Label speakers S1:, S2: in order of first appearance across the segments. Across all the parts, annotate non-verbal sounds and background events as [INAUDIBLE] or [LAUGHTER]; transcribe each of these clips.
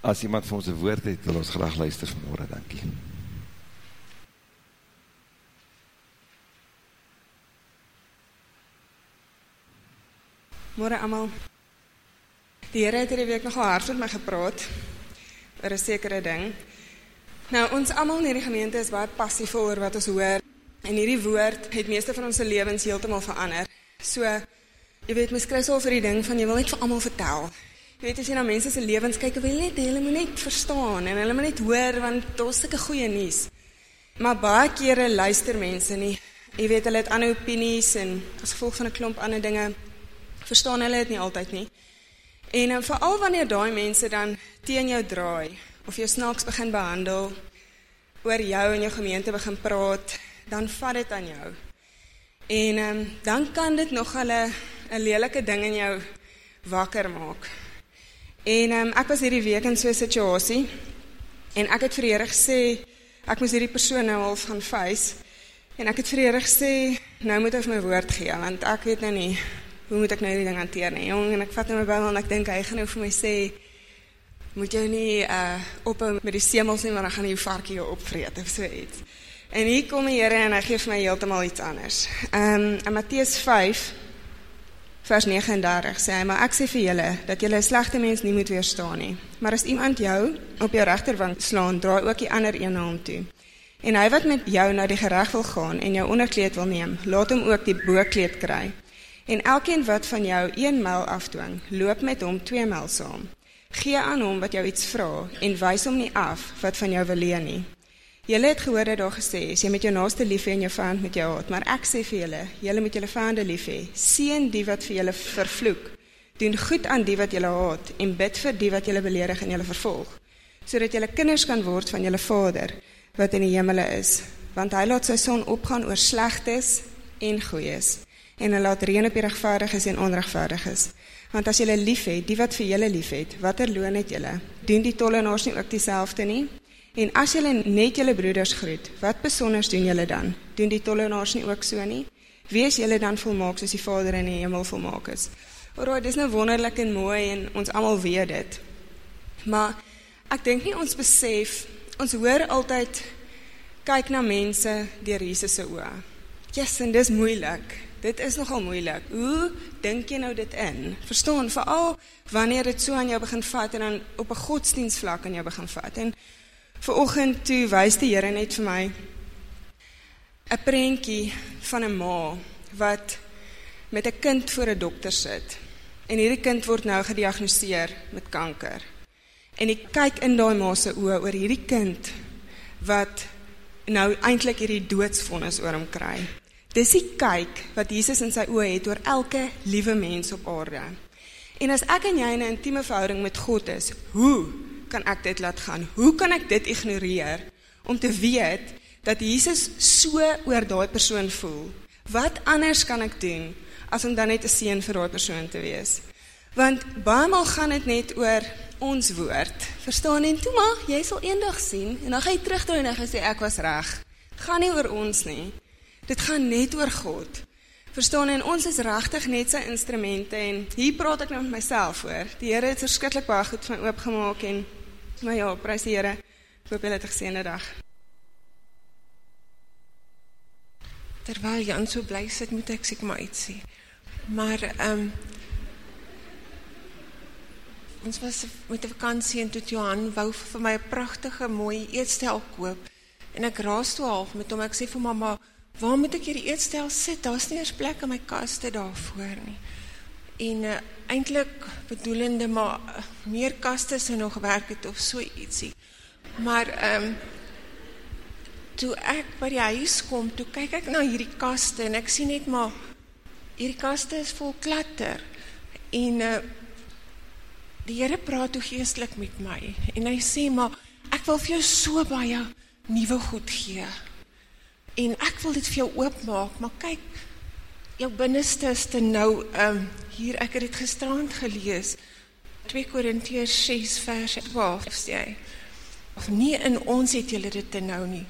S1: As iemand vir ons een woord het, wil ons graag luister vanmorgen, dankie.
S2: Morgen allemaal. Die Heer het hierdie week nogal hard met my gepraat, oor een sekere ding. Nou, ons allemaal in die gemeente is baie passief oor wat ons hoor, en hierdie woord het meeste van onze levens heeltemal verander. So, jy weet, my skryf so vir die ding van, jy wil net vir allemaal vertel. Jy weet, as jy na mense se lewens kyk, wil jy net, hulle moet net verstaan, en hulle moet net hoor, want daar is sikke goeie nies. Maar baie kere luister mense nie. Jy weet, hulle het ander opinies, en as gevolg van een klomp ander dinge, verstaan hulle het nie altyd nie. En um, vooral wanneer daai mense dan teen jou draai, of jou snaaks begin behandel, oor jou en jou gemeente begin praat, dan vat dit aan jou. En um, dan kan dit nog hulle een lelike ding in jou wakker maak. En um, ek was hierdie week in so'n situasie, en ek het vir Heere gesê, ek moes hierdie persoon nou al van vuis, en ek het vir Heere gesê, nou moet ek my woord gee, want ek weet nou nie, hoe moet ek nou die ding hanteer nie, jong, en ek vat nou my bel, en ek denk, hy gaan nou vir my sê, moet jou nie uh, ophou met die semels nie, want dan gaan die varkie jou opvreet, of so iets. En hier kom die Heere, en hy geef my heeltemal iets anders. Um, in Matthies 5, vers 39, sê hy, maar ek sê vir julle, dat julle een slechte mens nie moet weerstaan nie. Maar as iemand jou op jou rechterwang slaan, draai ook die ander een na hom toe. En hy wat met jou na die gerecht wil gaan, en jou onderkleed wil neem, laat hom ook die boekleed kry. En elkeen wat van jou een mil afdwing, loop met hom twee mil saam. Gee aan hom wat jou iets vra en wys hom nie af wat van jou wil leen nie. Julle het gehoor dat daar gesê is, jy met jou naaste lief hê en jou vyand met jou haat, maar ek sê vir julle, julle moet julle vyande lief hê. Seën die wat vir julle vervloek. Doen goed aan die wat julle haat en bid vir die wat julle beledig en julle vervolg, sodat julle kinders kan word van julle Vader wat in die hemele is, want hy laat sy son opgaan oor slegtes en goeies en hy laat reën op die regverdiges en onregverdiges. Want as julle lief het, die wat vir julle lief het, watter loon het julle? Doen die tollenaars nie ook dieselfde nie? En as julle net julle broeders groet, wat besonders doen julle dan? Doen die tollenaars nie ook so nie? Wees julle dan volmaak soos die Vader in die hemel volmaak is? Alraai, dis nou wonderlik en mooi en ons almal weet dit. Maar ek dink nie ons besef, ons hoor altyd kyk na mense deur Jesus se oë. Yes, en dis moeilik. Dit is nogal moeilik. Hoe dink jy nou dit in? Verstaan, veral wanneer dit so aan jou begin vat en dan op 'n godsdienstvlak aan jou begin vat. En vanoggend toe wys die Here net vir my 'n prentjie van 'n ma wat met 'n kind voor 'n dokter sit. En hierdie kind word nou gediagnoseer met kanker. En ek kyk in daai ma se oë oor hierdie kind wat nou eintlik hierdie doodsvonnis oor hom kry. Dis die kyk wat Jesus in sy oë het oor elke liewe mens op aarde. En as ek en jy in 'n intieme verhouding met God is, hoe kan ek dit laat gaan? Hoe kan ek dit ignoreer om te weet dat Jesus so oor daai persoon voel? Wat anders kan ek doen as om dan net 'n seën vir daai persoon te wees? Want baie maal gaan dit net oor ons woord. Verstaan en toe maar, jy sal eendag sien en dan gaan jy terugdraai en dan sê ek was reg. Gaan nie oor ons nie. Dit gaan net oor God. Verstaan en ons is regtig net sy instrumente en hier praat ek nou met myself hoor. Die Here het verskriklik baie goed vir my oopgemaak en maar ja, prys die Here. Ek hoop julle het 'n geseënde dag.
S3: Terwyl Jan so bly sit, moet ek seker maar sê. Maar um, ons was met 'n vakansie en toe Johan wou vir my 'n pragtige mooi eetstel koop en ek raas toe half met hom. Ek sê vir mamma waar moet ek hierdie eetstel sit? Daar's nie eers plek in my kaste daarvoor nie. En uh, eintlik bedoelende maar uh, meer kaste sou nog gewerk het of so ietsie. Maar ehm um, toe ek by die huis kom, toe kyk ek na hierdie kaste en ek sien net maar hierdie kaste is vol klatter. En uh, die Here praat toe geestelik met my en hy sê maar ek wil vir jou so baie nuwe goed gee en ek wil dit vir jou oopmaak, maar kyk, jou binneste is te nou, um, hier, ek het het gestrand gelees, 2 Korintiërs 6 vers 12, sê hy, of nie in ons het julle dit te nou nie,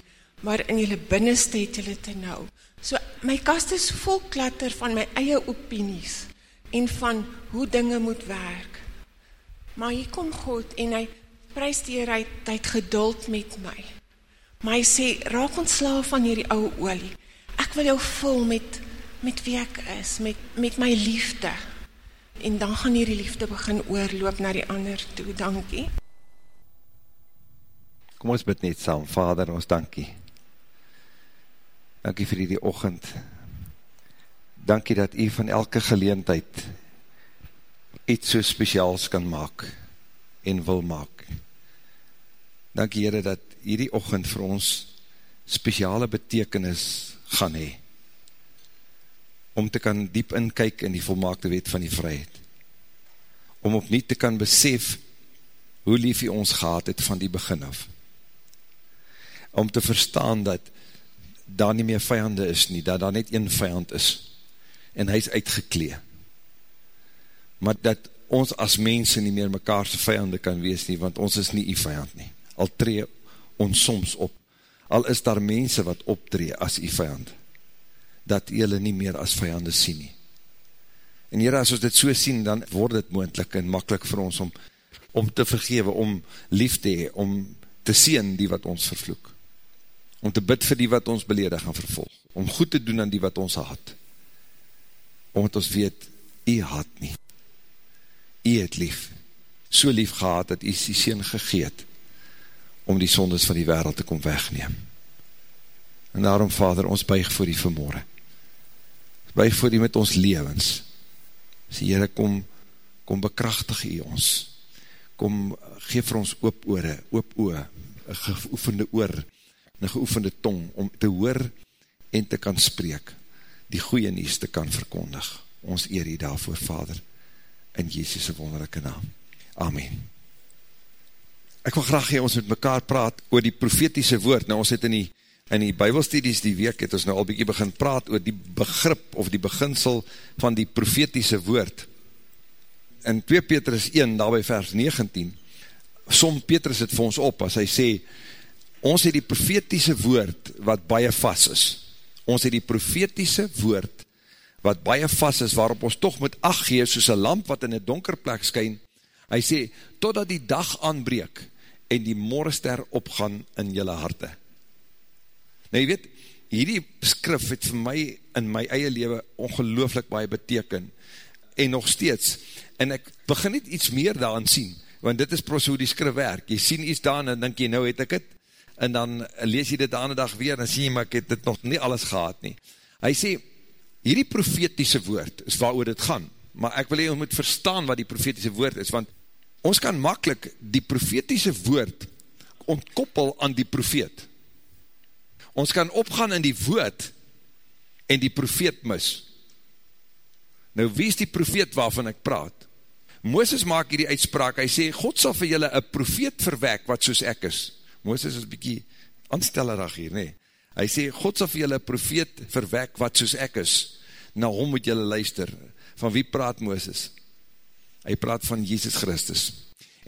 S3: maar in julle binneste het julle te nou. So, my kast is vol klatter van my eie opinies, en van hoe dinge moet werk. Maar hier kom God, en hy Prys die Here, hy hy het geduld met my. Maar hy sê, raak ontslaaf van hierdie ou olie. Ek wil jou vul met met wie ek is, met met my liefde. En dan gaan hierdie liefde begin oorloop na die ander toe. Dankie.
S1: Kom ons bid net saam, Vader, ons dankie. Dankie vir die ochend. Dankie dat u van elke geleentheid iets so speciaals kan maak en wil maak. Dankie Heere dat hierdie ochend vir ons speciale betekenis gaan hee. Om te kan diep inkyk in die volmaakte wet van die vryheid. Om opnieuw te kan besef hoe lief hy ons gehad het van die begin af. Om te verstaan dat daar nie meer vijande is nie, dat daar net een vijand is. En hy is uitgeklee. Maar dat ons as mense nie meer mekaarse vijande kan wees nie, want ons is nie die vijand nie. Al tree ons soms op. Al is daar mense wat optree as die vijand. Dat jylle nie meer as vijande sien nie. En hier as ons dit so sien, dan word dit moendlik en makkelijk vir ons om, om te vergewe, om lief te hee, om te sien die wat ons vervloek. Om te bid vir die wat ons beledig en vervolg. Om goed te doen aan die wat ons haat. Omdat ons weet, jy haat nie. Jy het lief. So lief gehad dat jy die sien gegeet om die sondes van die wereld te kom wegneem. En daarom, Vader, ons buig voor die vermoorde. Buig voor die met ons levens. Sê, Heere, kom, kom bekrachtig jy ons. Kom, geef vir ons oop oore, oop oor, een geoefende oor, een geoefende tong, om te hoor en te kan spreek, die goeie nies te kan verkondig. Ons eer jy daarvoor, Vader, in Jezus' wonderlijke naam. Amen. Ek wil graag hee, ons met mekaar praat oor die profetiese woord. Nou, ons het in die, in die bybelstudies die week, het ons nou al bykie begin praat oor die begrip of die beginsel van die profetiese woord. In 2 Petrus 1, daarby vers 19, som Petrus het vir ons op, as hy sê, ons het die profetiese woord wat baie vast is. Ons het die profetiese woord wat baie vast is, waarop ons toch moet acht gee, soos een lamp wat in een donker plek skyn, hy sê, totdat die dag aanbreek, en die morgenster opgaan in jylle harte. Nou jy weet, hierdie skrif het vir my, in my eie leven, ongelooflik baie beteken, en nog steeds, en ek begin net iets meer daaraan sien, want dit is pros hoe die skrif werk, jy sien iets daan, en denk jy, nou het ek het, en dan lees jy dit aan die dag weer, en sien jy, maar ek het dit nog nie alles gehad nie. Hy sê, hierdie profetiese woord is waar dit gaan, maar ek wil jy moet verstaan wat die profetiese woord is, want ons kan makkelijk die profetiese woord ontkoppel aan die profeet. Ons kan opgaan in die woord en die profeet mis. Nou wie is die profeet waarvan ek praat? Mooses maak hier die uitspraak, hy sê, God sal vir julle een profeet verwek wat soos ek is. Mooses is bykie aanstellerig hier, nee. Hy sê, God sal vir julle een profeet verwek wat soos ek is. Na hom moet julle luister. Van wie praat Mooses? Hy praat van Jesus Christus.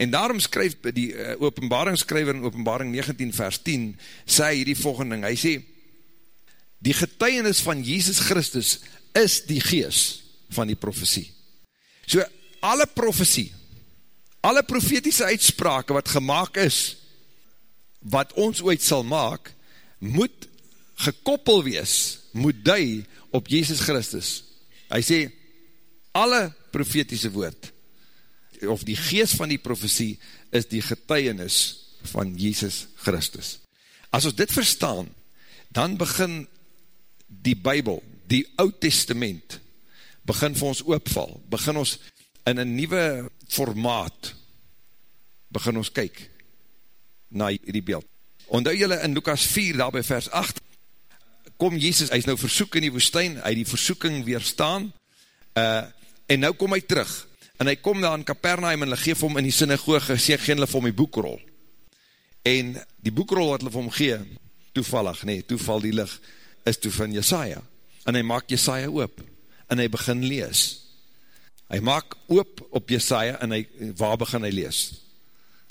S1: En daarom skryf die uh, openbaringsskryver in openbaring 19 vers 10, sê hy die volgende ding, hy sê, die getuienis van Jesus Christus is die gees van die profesie. So, alle profesie, alle profetiese uitsprake wat gemaakt is, wat ons ooit sal maak, moet gekoppel wees, moet dui op Jesus Christus. Hy sê, alle profetiese woord, of die geest van die profesie, is die getuienis van Jesus Christus. As ons dit verstaan, dan begin die Bijbel, die Oud Testament, begin vir ons oopval, begin ons in een nieuwe formaat, begin ons kyk, na die beeld. Ondou jylle in Lukas 4, daar by vers 8, kom Jezus, hy is nou versoek in die woestijn, hy die versoeking weerstaan, uh, en nou kom hy terug, en hy kom daar in Capernaum, en hulle geef hom in die synagoge, sê geen hulle vir hom die boekrol, en die boekrol wat hulle vir hom gee, toevallig, nee, toeval die lig, is toe van Jesaja, en hy maak Jesaja oop, en hy begin lees, hy maak oop op Jesaja, en hy, waar begin hy lees?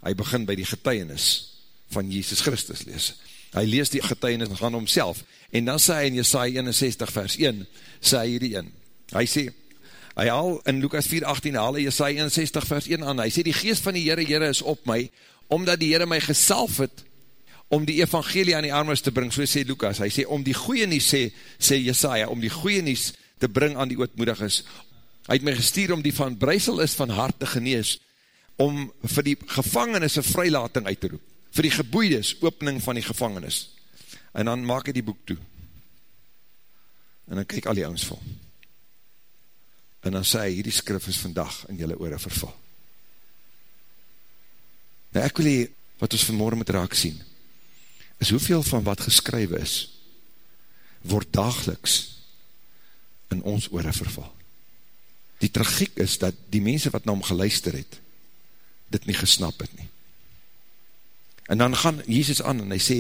S1: Hy begin by die getuienis, van Jesus Christus lees. Hy lees die getuienis van homself, en dan sê hy in Jesaja 61 vers 1, sê hy hierdie in. Hy sê, hy haal in Lukas 4, 18, haal hy Jesaja 61 vers 1 aan, hy sê, die geest van die Heere, Heere is op my, omdat die Heere my gesalf het, om die evangelie aan die armers te bring, so sê Lukas, hy sê, om die goeie nies, sê, sê Jesaja, om die goeie nies te bring aan die ootmoedig is, hy het my gestuur om die van breisel is van hart te genees, om vir die gevangenis een vrylating uit te roep, vir die geboeides, opening van die gevangenis, en dan maak hy die boek toe, en dan kyk al die ouds vol, en dan sê hy, hierdie skrif is vandag in jylle oore verval. Nou ek wil hier, wat ons vanmorgen moet raak sien, is hoeveel van wat geskrywe is, word dageliks in ons oore verval. Die tragiek is dat die mense wat na hom geluister het, dit nie gesnap het nie. En dan gaan Jesus aan en hy sê,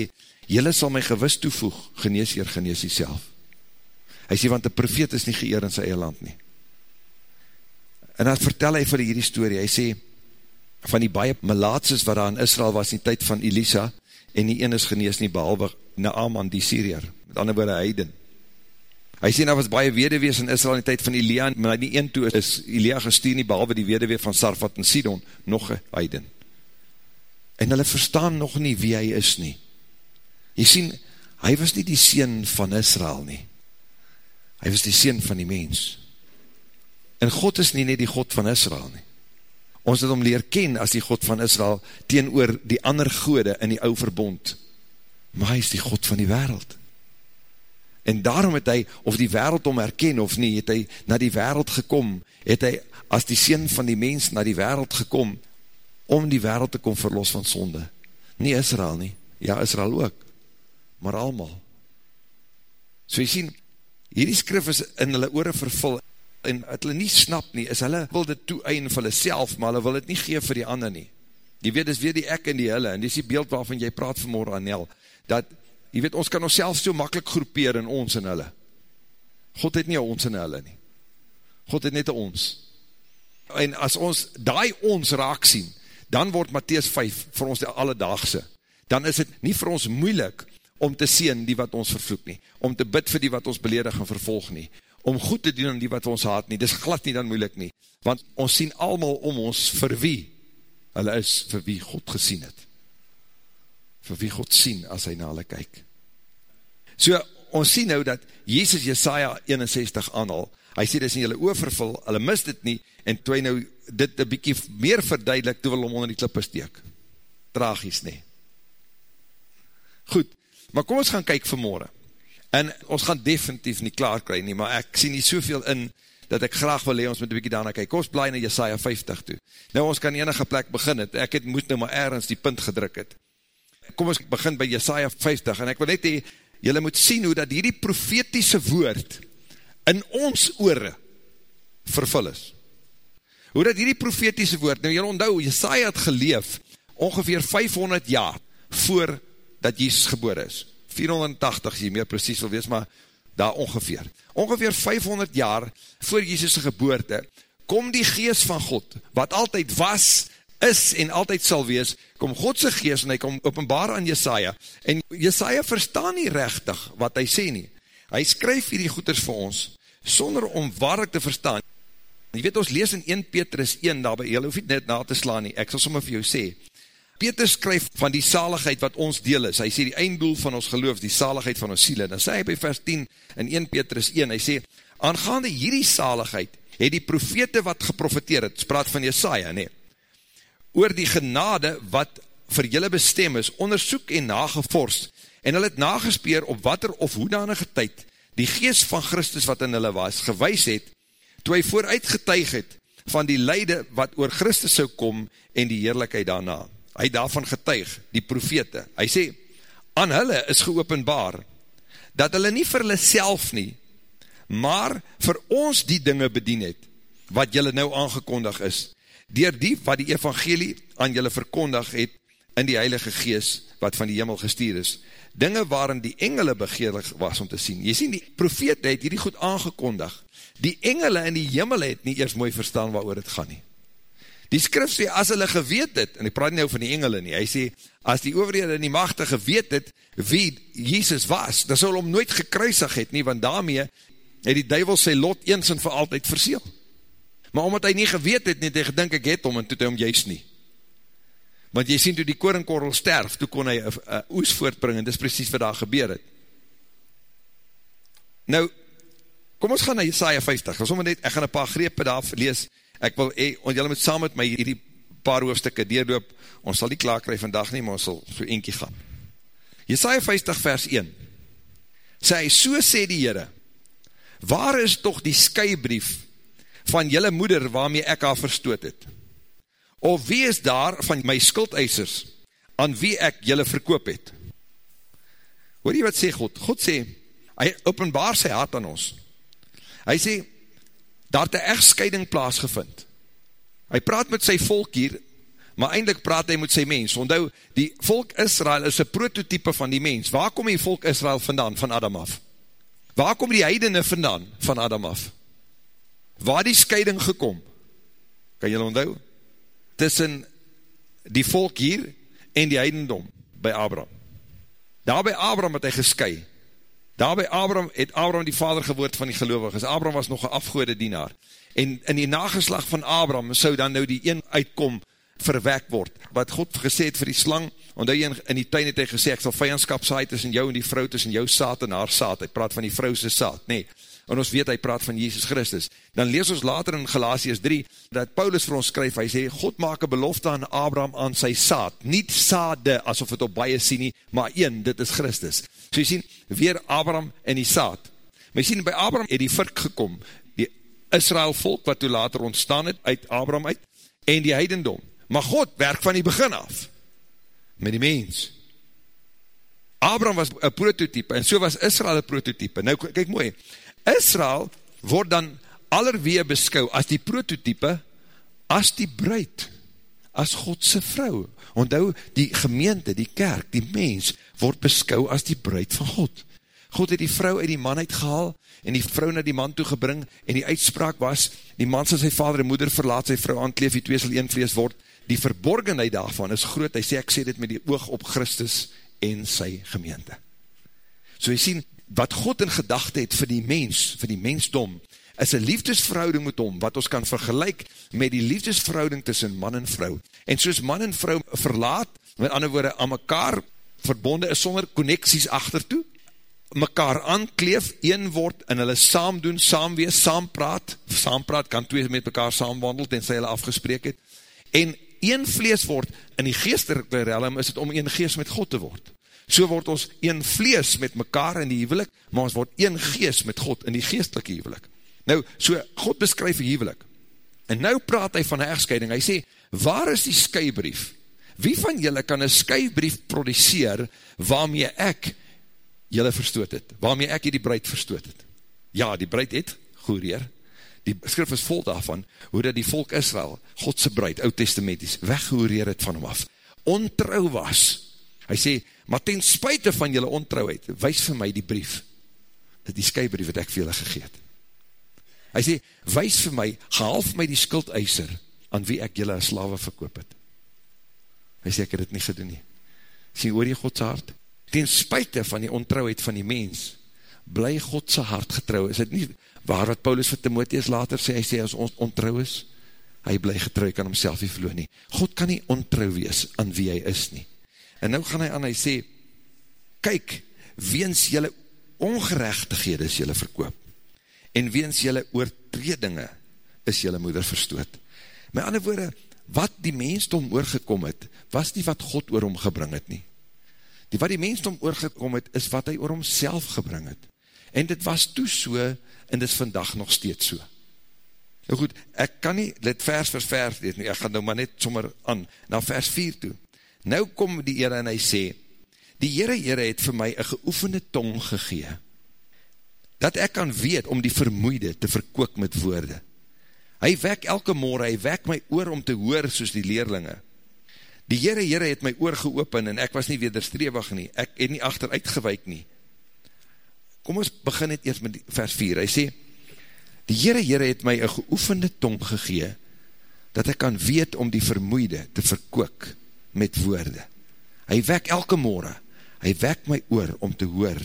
S1: Julle sal my gewis toevoeg, genees hier, genees hier self. Hy sê, want die profeet is nie geëer in sy eie land nie. En dan vertel hy vir hierdie story, hy sê, van die baie melaatses wat daar in Israel was in die tyd van Elisa, en die een is genees nie, behalwe Naaman, die Syriër, met ander woorde Heiden. Hy sê, nou was baie wederwees in Israel in die tyd van Elia, maar die een toe is Elia gestuur nie, behalwe die wederwees van Sarfat en Sidon, nog een Heiden. En hulle verstaan nog nie wie hy is nie. Jy sien, hy was nie die sien van Israel nie. Hy was die sien van die mens. En God is nie nie die God van Israel nie. Ons het om leer ken as die God van Israel teen die ander gode in die ou verbond. Maar hy is die God van die wereld. En daarom het hy, of die wereld om herken of nie, het hy na die wereld gekom, het hy as die sien van die mens na die wereld gekom, om die wereld te kom verlos van sonde. Nie Israel nie, ja Israel ook, maar allemaal. So jy sien, hierdie skrif is in hulle oore vervul, en het hulle nie snap nie, is hulle wil dit toe ein vir hulle self, maar hulle wil dit nie gee vir die ander nie. Jy weet, is weer die ek en die hulle, en dis die beeld waarvan jy praat vanmorgen, Anel, dat, jy weet, ons kan ons self so makkelijk groepeer in ons en hulle. God het nie ons en hulle nie. God het net ons. En as ons daai ons raak sien, dan word Matthäus 5 vir ons die alledaagse. Dan is het nie vir ons moeilik om te sien die wat ons vervloek nie, om te bid vir die wat ons beledig en vervolg nie, om goed te doen aan die wat ons haat nie, dis glad nie dan moeilik nie, want ons sien allemaal om ons vir wie, hulle is vir wie God gesien het, vir wie God sien as hy na hulle kyk. So, ons sien nou dat Jezus Jesaja 61 aanhal, hy sê dis in julle oorvervul, hulle mis dit nie, en toe hy nou dit een bykie meer verduidelik, toe wil hom onder die klippe steek. Tragies nie. Goed, maar kom ons gaan kyk vanmorgen. En ons gaan definitief nie klaar kry nie, maar ek sien nie soveel in, dat ek graag wil hee, ons moet een bykie daarna kyk. Kom ons blaai na Jesaja 50 toe. Nou, ons kan enige plek begin het, ek het moet nou maar ergens die punt gedruk het. Kom ons begin by Jesaja 50, en ek wil net hee, jylle moet sien hoe dat hierdie profetiese woord in ons oore vervul is. Hoe dat hierdie profetiese woord, nou jylle onthou, Jesaja het geleef ongeveer 500 jaar voor dat Jesus geboor is. 480, as jy meer precies wil wees, maar daar ongeveer. Ongeveer 500 jaar voor Jesus' geboorte, kom die geest van God, wat altyd was, is en altyd sal wees, kom Godse geest en hy kom openbaar aan Jesaja, en Jesaja verstaan nie rechtig wat hy sê nie. Hy skryf hierdie goeders vir ons, sonder om waarlik te verstaan. Jy weet, ons lees in 1 Petrus 1, daarby, jy hoef nie net na te slaan nie, ek sal sommer vir jou sê, Peter skryf van die saligheid wat ons deel is. Hy sê die einddoel van ons geloof, die saligheid van ons siele. Dan sê hy by vers 10 in 1 Petrus 1, hy sê, aangaande hierdie saligheid, het die profete wat geprofiteer het, spraat van Jesaja, nee, oor die genade wat vir julle bestem is, onderzoek en nagevors, en hulle het nagespeer op wat er of hoedanige tyd, die geest van Christus wat in hulle was, gewys het, toe hy vooruit getuig het, van die leide wat oor Christus sou kom, en die heerlijkheid daarna hy daarvan getuig, die profete, hy sê, aan hulle is geopenbaar, dat hulle nie vir hulle self nie, maar vir ons die dinge bedien het, wat julle nou aangekondig is, dier die wat die evangelie aan julle verkondig het, in die heilige gees, wat van die hemel gestuur is, dinge waarin die engele begeerlik was om te sien, jy sien die profete het hierdie goed aangekondig, die engele in die hemel het nie eers mooi verstaan waar het gaan nie, Die skrif sê, as hulle geweet het, en ek praat nie nou van die engele nie, hy sê, as die overhede en die machte geweet het, wie Jesus was, dan sal hom nooit gekruisig het nie, want daarmee het die duivel sy lot eens en vir altyd verseel. Maar omdat hy nie geweet het nie, het hy gedink ek het hom, en toe het hy hom juist nie. Want jy sien toe die koringkorrel sterf, toe kon hy een oes voortbring, en dis precies wat daar gebeur het. Nou, kom ons gaan na Jesaja 50, net, ek gaan een paar grepe daar lees, ek wil, want julle moet saam met my hierdie paar hoofdstukke deurdoop, ons sal nie klaar kry vandag nie, maar ons sal so eentje gaan. Jesaja 50 vers 1, sê hy, so sê die Heere, waar is toch die skyebrief van julle moeder waarmee ek haar verstoot het? Of wie is daar van my skuldeisers aan wie ek julle verkoop het? Hoor jy wat sê God? God sê, hy openbaar sy hart aan ons. Hy sê, daar het een echtscheiding plaasgevind. Hy praat met sy volk hier, maar eindelijk praat hy met sy mens. Ondou, die volk Israel is een prototype van die mens. Waar kom die volk Israel vandaan, van Adam af? Waar kom die heidene vandaan, van Adam af? Waar die scheiding gekom? Kan jy onthou? Tussen die volk hier en die heidendom by Abraham. Daar by Abraham het hy geskei. Daar by Abraham het Abraham die vader gewoord van die gelovigers. Abraham was nog een afgoede dienaar. En in die nageslag van Abraham sou dan nou die een uitkom verwek word. Wat God gesê het vir die slang, want hy in, die tuin het hy gesê, ek sal vijandskap saai tussen jou en die vrou, tussen jou saad en haar saad. Hy praat van die vrouwse saad, nee. En ons weet, hy praat van Jesus Christus. Dan lees ons later in Galatius 3, dat Paulus vir ons skryf, hy sê, God maak een belofte aan Abraham aan sy saad. Niet saade, asof het op baie sien nie, maar een, dit is Christus. So jy sien, weer Abraham en die saad. Maar jy sien, by Abraham het die virk gekom, die Israel volk, wat toe later ontstaan het, uit Abraham uit, en die heidendom. Maar God werk van die begin af, met die mens. Abraham was een prototype, en so was Israel een prototype. Nou, kyk mooi, Israel word dan allerwee beskou as die prototype, as die bruid, as Godse vrou. Onthou, die gemeente, die kerk, die mens, word beskou as die bruid van God. God het die vrou uit die man uitgehaal, en die vrou na die man toegebring, en die uitspraak was, die man sal sy vader en moeder verlaat, sy vrou aankleef, die twee sal een vlees word, die verborgenheid daarvan is groot, hy sê, ek sê dit met die oog op Christus en sy gemeente. So jy sien, wat God in gedachte het vir die mens, vir die mensdom, is een liefdesverhouding met hom, wat ons kan vergelijk met die liefdesverhouding tussen man en vrou. En soos man en vrou verlaat, met ander woorde, aan mekaar verbonde is sonder connecties achtertoe, mekaar aankleef, een word, en hulle saam doen, saam wees, saam praat, saam praat, kan twee met mekaar saamwandel, tenzij hulle afgespreek het, en een vlees word, in die geestelike realm is het om een geest met God te word. So word ons een vlees met mekaar in die huwelik, maar ons word een geest met God in die geestelike huwelik. Nou, so God beskryf die huwelik. En nou praat hy van een echtscheiding. Hy sê, waar is die skyebrief? Wie van julle kan een skyebrief produceer waarmee ek julle verstoot het? Waarmee ek die bruid verstoot het? Ja, die bruid het, goed heer, die skrif is vol daarvan, hoe dat die volk Israel, Godse bruid, oud-testamenties, weggehoereer het van hom af, ontrouw was, hy sê, maar ten spuite van julle ontrouheid, wees vir my die brief, dat die skybrief wat ek vir julle gegeet, hy sê, wees vir my, gehaal vir my die skuldeiser, aan wie ek julle slawe verkoop het, hy sê, ek het het nie gedoen nie, sê, hoor jy Godse hart, ten spuite van die ontrouheid van die mens, bly Godse hart getrouw, is het nie, waar wat Paulus vir Timotheus later sê, hy sê as ons ontrouw is, hy bly getrouw, kan homself nie verloor nie. God kan nie ontrouw wees aan wie hy is nie. En nou gaan hy aan, hy sê, kyk, weens jylle ongerechtighede is jylle verkoop, en weens jylle oortredinge is jylle moeder verstoot. My ander woorde, wat die mensdom oorgekom het, was nie wat God oor hom gebring het nie. Die wat die mensdom oorgekom het, is wat hy oor homself gebring het. En dit was toe so, en dit is vandag nog steeds so. Nou goed, ek kan nie dit vers vir vers lees nie, ek gaan nou maar net sommer aan, na vers 4 toe. Nou kom die Heere en hy sê, die Heere Heere het vir my een geoefende tong gegee, dat ek kan weet om die vermoeide te verkook met woorde. Hy wek elke morgen, hy wek my oor om te hoor soos die leerlinge. Die Heere Heere het my oor geopen en ek was nie wederstrewig nie, ek het nie achteruit gewijk nie, Kom ons begin het eerst met vers 4. Hy sê, die Heere Heere het my een geoefende tong gegee, dat ek kan weet om die vermoeide te verkook met woorde. Hy wek elke morgen, hy wek my oor om te hoor,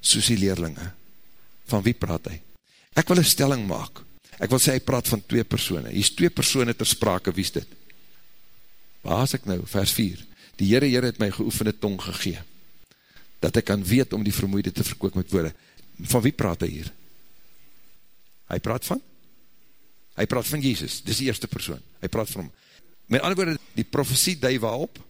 S1: soos die leerlinge. Van wie praat hy? Ek wil een stelling maak. Ek wil sê, hy praat van twee persoene. Hy is twee persoene ter sprake, wie is dit? waar is ek nou, vers 4, die Heere Heere het my geoefende tong gegee, dat ek kan weet om die vermoeide te verkook met woorde, van wie praat hy hier? Hy praat van? Hy praat van Jezus, dis die eerste persoon, hy praat van hom. Met ander woorde, die profesie dui waarop?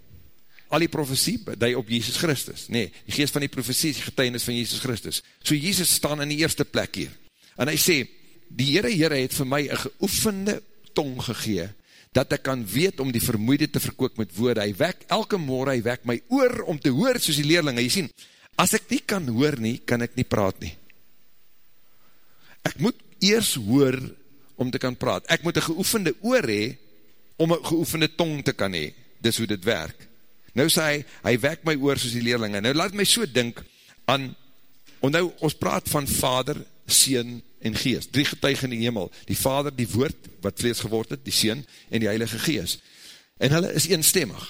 S1: Al die profesie dui op Jezus Christus. Nee, die geest van die profesie is die getuinis van Jezus Christus. So Jezus staan in die eerste plek hier. En hy sê, die Heere Heere het vir my een geoefende tong gegee, dat ek kan weet om die vermoeide te verkook met woorde. Hy wek, elke morgen, hy wek my oor om te hoor soos die leerlinge. Jy sien, as ek nie kan hoor nie, kan ek nie praat nie. Ek moet eers hoor om te kan praat. Ek moet een geoefende oor hee, om een geoefende tong te kan hee. Dis hoe dit werk. Nou sê hy, hy wek my oor soos die leerlinge. Nou laat my so dink aan, en nou, ons praat van vader, sien en geest. Drie getuig in die hemel. Die vader, die woord, wat vlees geword het, die sien en die heilige geest. En hulle is eenstemmig.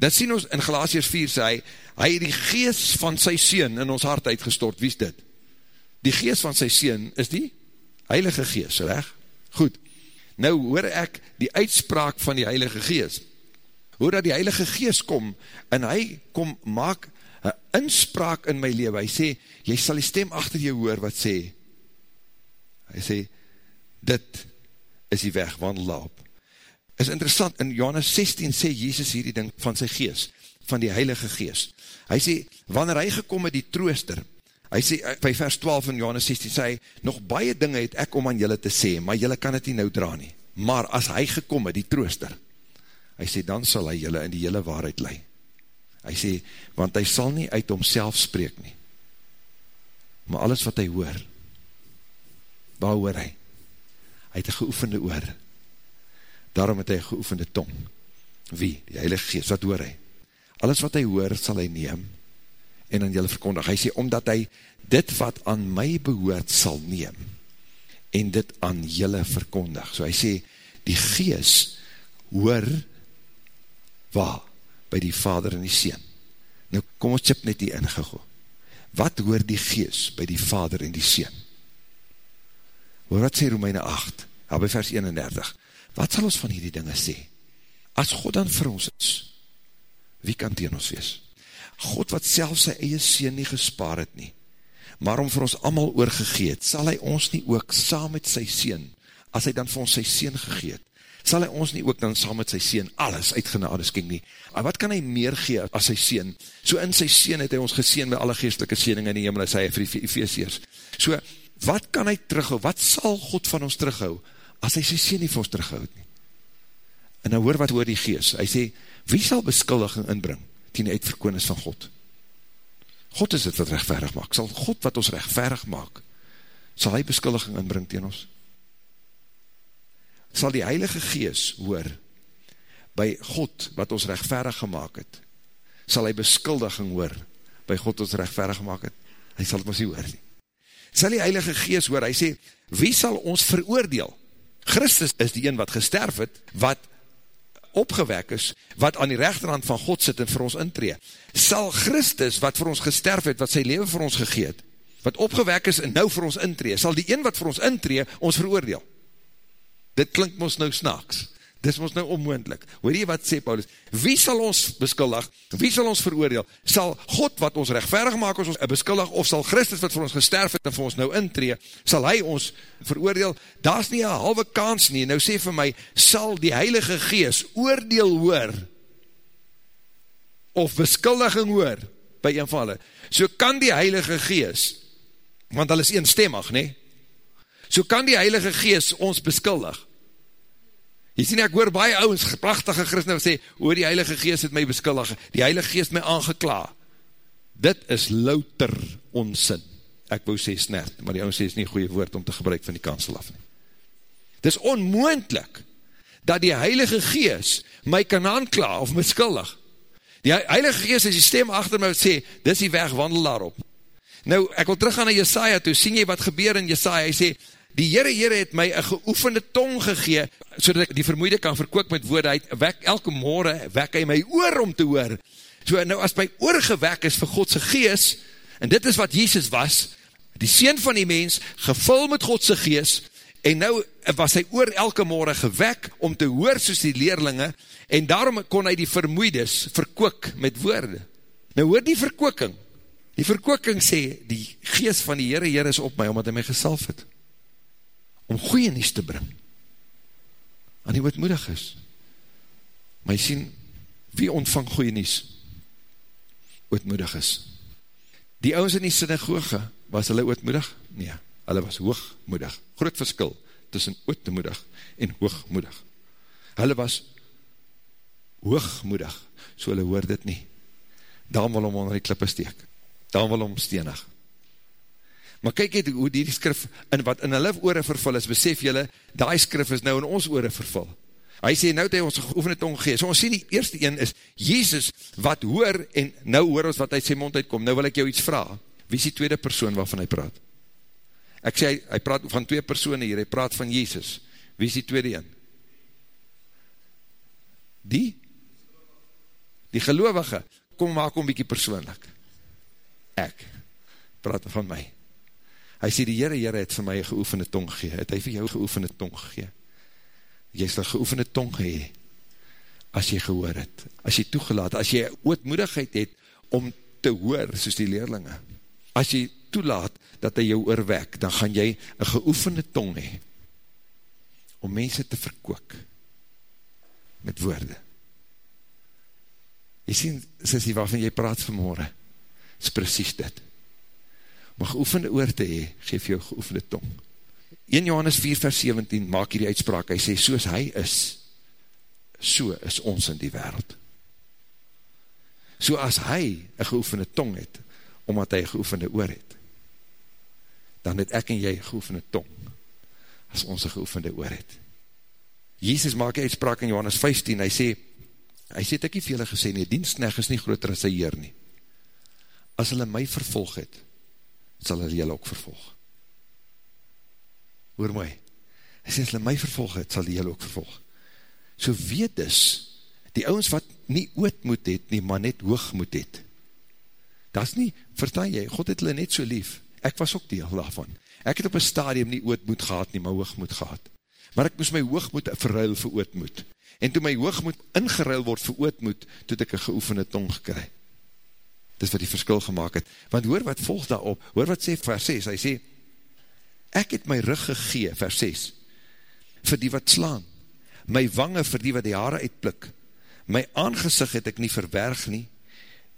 S1: Dat sien ons in Galatius 4 sê hy, hy het die geest van sy sien in ons hart uitgestort. Wie is dit? Die geest van sy sien is die heilige geest, recht? Goed, nou hoor ek die uitspraak van die heilige geest, hoor dat die heilige geest kom, en hy kom maak een inspraak in my leven, hy sê, jy sal die stem achter jou hoor, wat sê, hy sê, dit is die weg, wandel daarop. Is interessant, in Johannes 16 sê Jezus hier die ding van sy geest, van die heilige geest. Hy sê, wanneer hy gekom het die trooster, Hy sê, eh, by vers 12 in Johannes 16, sê hy, nog baie dinge het ek om aan julle te sê, maar julle kan het nie nou dra nie. Maar as hy gekom het, die trooster, hy sê, dan sal hy julle in die hele waarheid lei. Hy sê, want hy sal nie uit homself spreek nie. Maar alles wat hy hoor, waar hoor hy? Hy het een geoefende oor. Daarom het hy een geoefende tong. Wie? Die Heilige Geest, wat hoor hy? Alles wat hy hoor, sal hy neem, en aan julle verkondig. Hy sê, omdat hy dit wat aan my behoort sal neem, en dit aan julle verkondig. So hy sê, die gees hoor waar? By die vader en die seen. Nou kom ons chip net die ingego. Wat hoor die gees by die vader en die seen? Hoor wat sê Romeine 8, ja, by vers 31. Wat sal ons van hierdie dinge sê? As God dan vir ons is, wie kan teen ons wees? God wat self sy eie sien nie gespaar het nie, maar om vir ons allemaal oorgegeet, sal hy ons nie ook saam met sy sien, as hy dan vir ons sy sien gegeet, sal hy ons nie ook dan saam met sy sien alles uitgenade skink nie. En wat kan hy meer gee as sy sien? So in sy sien het hy ons geseen met alle geestelike siening in die hemel, sê hy vir die Ephesiërs. So, wat kan hy terughou? Wat sal God van ons terughou, as hy sy sien nie vir ons terughoud nie? En nou hoor wat hoor die geest. Hy sê, wie sal beskuldiging inbring? die uitverkoon is van God. God is het wat rechtverig maak. Sal God wat ons rechtverig maak, sal hy beskuldiging inbring tegen ons? Sal die Heilige Gees hoor, by God wat ons rechtverig gemaakt het, sal hy beskuldiging hoor, by God ons rechtverig gemaakt het? Hy sal het ons nie hoor nie. Sal die Heilige Gees hoor, hy sê, wie sal ons veroordeel? Christus is die een wat gesterf het, wat opgewek is, wat aan die rechterhand van God sit en vir ons intree, sal Christus, wat vir ons gesterf het, wat sy leven vir ons gegeet, wat opgewek is en nou vir ons intree, sal die een wat vir ons intree, ons veroordeel. Dit klink ons nou snaaks. Dis ons nou onmoendlik. Hoor jy wat sê Paulus? Wie sal ons beskuldig? Wie sal ons veroordeel? Sal God wat ons rechtverig maak ons beskuldig, of sal Christus wat vir ons gesterf het en vir ons nou intree, sal hy ons veroordeel? Daar is nie een halwe kans nie. Nou sê vir my, sal die Heilige Gees oordeel hoor, of beskuldiging hoor, by een van hulle. So kan die Heilige Gees, want hulle is eenstemmig, nie? So kan die Heilige Gees ons beskuldig. Jy sien, ek hoor baie ouwens, prachtige christen, sê, oor die Heilige Geest het my beskuldig, die Heilige Geest my aangekla. Dit is louter onsin. Ek wou sê snert, maar die ouwens sê, is nie goeie woord om te gebruik van die kansel af nie. Dit is onmoendlik, dat die Heilige Geest my kan aankla, of my skuldig. Die Heilige Geest is die stem achter my, wat sê, dis die weg, wandel daarop. Nou, ek wil teruggaan na Jesaja toe, sien jy wat gebeur in Jesaja, hy sê, die Heere Heere het my een geoefende tong gegee, so dat ek die vermoeide kan verkook met woorde, hy wek, elke morgen wek hy my oor om te hoor, so nou as my oor gewek is vir Godse gees, en dit is wat Jesus was, die Seen van die mens, gevul met Godse gees, en nou was hy oor elke morgen gewek om te hoor soos die leerlinge, en daarom kon hy die vermoeides verkook met woorde. Nou hoor die verkooking, die verkooking sê, die geest van die Heere Heere is op my, omdat hy my gesalf het, om goeie nies te bring, aan die ootmoedig is. Maar jy sien, wie ontvang goeie nies? Ootmoedig is. Die ouwens in die synagoge, was hulle ootmoedig? Nee, hulle was hoogmoedig. Groot verskil tussen ootmoedig en hoogmoedig. Hulle was hoogmoedig, so hulle hoor dit nie. Daarom wil hom onder die klippe steek. Daarom wil hom stenig. Maar kyk het hoe die skrif, in wat in hulle oore vervul is, besef julle, die skrif is nou in ons oore vervul. Hy sê, nou het hy ons geoefende tong gegees. So ons sê die eerste een is, Jezus wat hoor, en nou hoor ons wat uit sy mond uitkom. Nou wil ek jou iets vraag. Wie is die tweede persoon waarvan hy praat? Ek sê, hy praat van twee persoene hier, hy praat van Jezus. Wie is die tweede een? Die? Die gelovige. Kom maak hom bykie persoonlik. Ek. Praat van my. Hy sê, die Heere, Heere het vir my geoefende tong gegeen. Het hy vir jou geoefende tong gegeen? Jy sal geoefende tong gehee, as jy gehoor het, as jy toegelaat, as jy ootmoedigheid het, om te hoor, soos die leerlinge. As jy toelaat, dat hy jou oorwek, dan gaan jy een geoefende tong hee, om mense te verkook, met woorde. Jy sien, sissie, waarvan jy praat vanmorgen, is precies dit. Een geoefende oor te hee, geef jou geoefende tong. 1 Johannes 4 vers 17 maak hier die uitspraak, hy sê, soos hy is, so is ons in die wereld. So as hy een geoefende tong het, omdat hy een geoefende oor het, dan het ek en jy geoefende tong, as ons een geoefende oor het. Jezus maak die uitspraak in Johannes 15, hy sê, hy sê, ek nie vele gesê nie, dienstneg is nie groter as sy heer nie. As hulle my vervolg het, sal hulle julle ook vervolg. Hoor sê, as hulle my vervolg het, sal die julle ook vervolg. So weet dus, die ouwens wat nie ootmoed het, nie, maar net hoogmoed het, dat is nie, vertel jy, God het hulle net so lief, ek was ook deel daarvan, ek het op een stadium nie ootmoed gehad nie, maar hoogmoed gehad, maar ek moes my hoogmoed verruil vir ootmoed, en toe my hoogmoed ingeruil word vir ootmoed, toe ek een geoefende tong gekry, dis wat die verskil gemaakt het, want hoor wat volg daarop, hoor wat sê vers 6, hy sê, ek het my rug gegee, vers 6, vir die wat slaan, my wange vir die wat die haare uitplik, my aangezicht het ek nie verberg nie,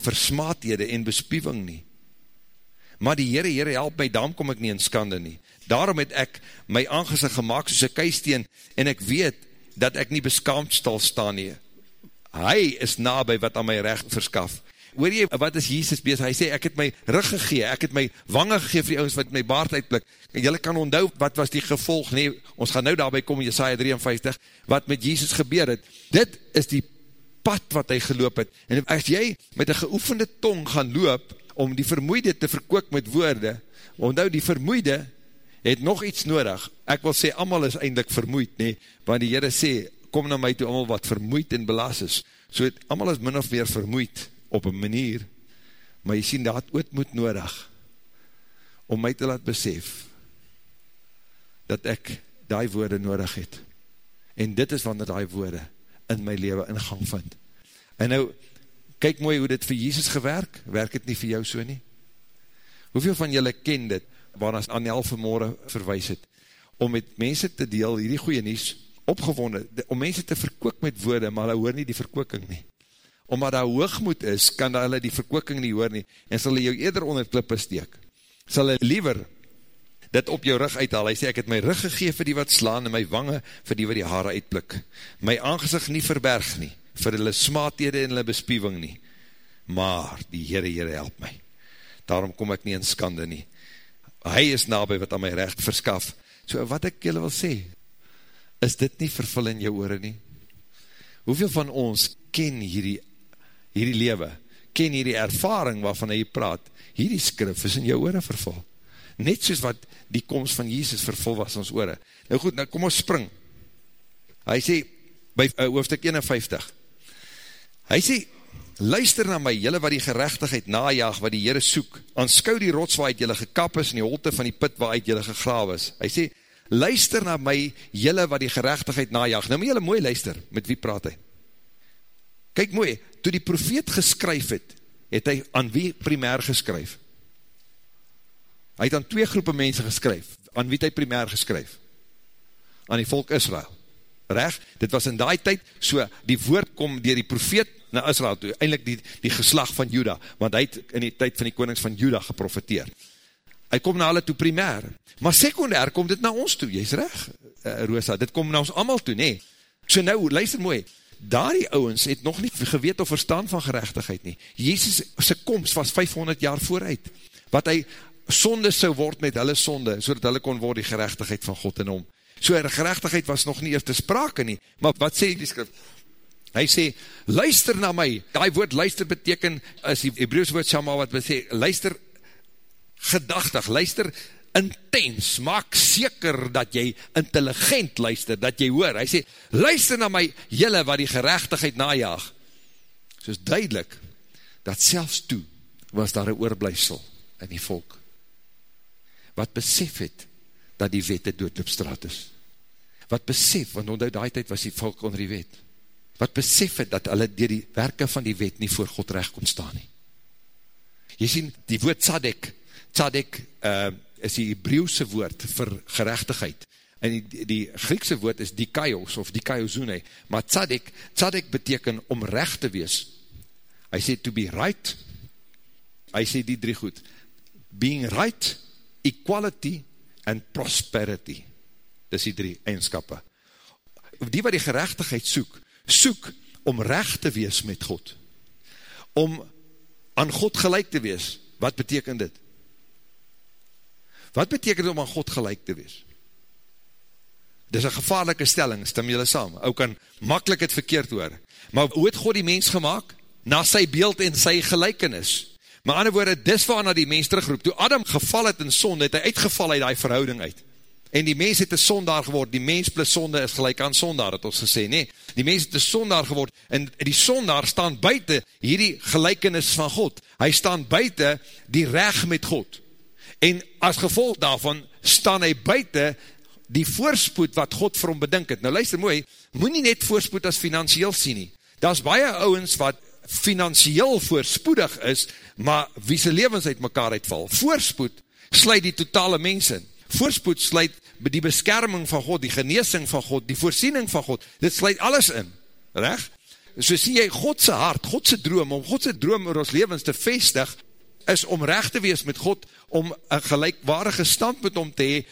S1: versmaathede en bespiewing nie, maar die Heere, Heere, help my, daarom kom ek nie in skande nie, daarom het ek my aangezicht gemaakt soos een keisteen, en ek weet, dat ek nie beskaamd stal staan nie, hy is nabij wat aan my recht verskaf, hoor jy, wat is Jesus bezig? Hy sê, ek het my rug gegee, ek het my wange gegee vir die ouders wat my baard uitblik. En jylle kan onthou, wat was die gevolg? Nee, ons gaan nou daarby kom, Jesaja 53, wat met Jesus gebeur het. Dit is die pad wat hy geloop het. En as jy met een geoefende tong gaan loop, om die vermoeide te verkook met woorde, onthou, die vermoeide het nog iets nodig. Ek wil sê, allemaal is eindelijk vermoeid, nee, want die Heere sê, kom na my toe, allemaal wat vermoeid en belas is. So het, allemaal is min of meer vermoeid, op een manier, maar jy sien, dat ootmoed nodig, om my te laat besef, dat ek die woorde nodig het, en dit is wanneer die woorde in my leven in gang vind. En nou, kyk mooi hoe dit vir Jesus gewerk, werk het nie vir jou so nie? Hoeveel van julle ken dit, waarna Anel vanmorgen verwijs het, om met mense te deel, hierdie goeie nies, opgewonde, om mense te verkook met woorde, maar hulle hoor nie die verkooking nie omdat daar hoogmoed is, kan hulle die verkooking nie hoor nie, en sal hulle jou eerder onder klippe steek. Sal hulle liever dit op jou rug uithaal, hy sê, ek het my rug gegeef vir die wat slaan, en my wange vir die wat die haare uitblik. My aangezicht nie verberg nie, vir hulle smaathede en hulle bespiewing nie, maar die Heere, Heere help my. Daarom kom ek nie in skande nie. Hy is nabij wat aan my recht verskaf. So wat ek julle wil sê, is dit nie vervul in jou oore nie? Hoeveel van ons ken hierdie hierdie lewe, ken hierdie ervaring waarvan hy praat, hierdie skrif is in jou oore vervul. Net soos wat die komst van Jesus vervul was in ons oore. Nou goed, nou kom ons spring. Hy sê, by uh, hoofdstuk 51, hy sê, luister na my, jylle wat die gerechtigheid najaag, wat die Heere soek, aanskou die rots waaruit jylle gekap is, en die holte van die put waaruit jylle gegraaf is. Hy sê, luister na my, jylle wat die gerechtigheid najag. Nou moet jylle mooi luister, met wie praat hy? Kyk mooi, toe die profeet geskryf het, het hy aan wie primair geskryf? Hy het aan twee groepe mense geskryf. Aan wie het hy primair geskryf? Aan die volk Israel. Reg? Dit was in die tyd, so die woord kom dier die profeet na Israel toe, eindelijk die, die geslag van Juda, want hy het in die tyd van die konings van Juda geprofeteer. Hy kom na hulle toe primair, maar secundair kom dit na ons toe, jy is reg, uh, Rosa, dit kom na ons allemaal toe, nee. So nou, luister mooi, daar die ouwens het nog nie geweet of verstaan van gerechtigheid nie. Jezus sy komst was 500 jaar vooruit, wat hy sonde sou word met hulle sonde, so dat hulle kon word die gerechtigheid van God in hom. So die gerechtigheid was nog nie eers te sprake nie, maar wat sê die skrif? Hy sê, luister na my, die woord luister beteken, is die Hebreeuws woord shama wat sê, luister gedachtig, luister intens, maak seker dat jy intelligent luister, dat jy hoor, hy sê, luister na my jylle wat die gerechtigheid najaag, so is duidelik, dat selfs toe, was daar een oorblijfsel in die volk, wat besef het, dat die wette doodloopstraat is, wat besef, want onder die tijd was die volk onder die wet, wat besef het, dat hulle dier die werke van die wet nie voor God recht kon staan nie. Jy sien, die woord tzadek, tzadek uh, is die Hebreeuwse woord vir gerechtigheid, en die, die Griekse woord is dikaios, of dikaiozune, maar tzadek, tzadek beteken om recht te wees. Hy sê to be right, hy sê die drie goed, being right, equality, and prosperity. Dis die drie eigenskappe. Die wat die gerechtigheid soek, soek om recht te wees met God. Om aan God gelijk te wees. Wat beteken dit? Wat beteken dit om aan God gelijk te wees? Dit is een gevaarlike stelling, stem jylle saam. Ou kan makkelijk het verkeerd hoor. Maar hoe het God die mens gemaakt? Na sy beeld en sy gelijkenis. Maar ander woorde, dis waarna die mens terugroep. Toe Adam geval het in sonde, het hy uitgeval uit die verhouding uit. En die mens het een sondaar geword, die mens plus sonde is gelijk aan sondaar, het ons gesê, nee. Die mens het een sondaar geword, en die sondaar staan buiten hierdie gelijkenis van God. Hy staan buiten die reg met God. En as gevolg daarvan, staan hy buiten die voorspoed wat God vir hom bedink het. Nou luister mooi, moet nie net voorspoed as financieel sien nie. Daar is baie ouwens wat financieel voorspoedig is, maar wie sy levens uit mekaar uitval. Voorspoed sluit die totale mens in. Voorspoed sluit die beskerming van God, die geneesing van God, die voorsiening van God, dit sluit alles in, recht? So sien jy Godse hart, Godse droom, om Godse droom oor ons levens te vestig, is om recht te wees met God, om een gelijkwarige stand met hom te hee,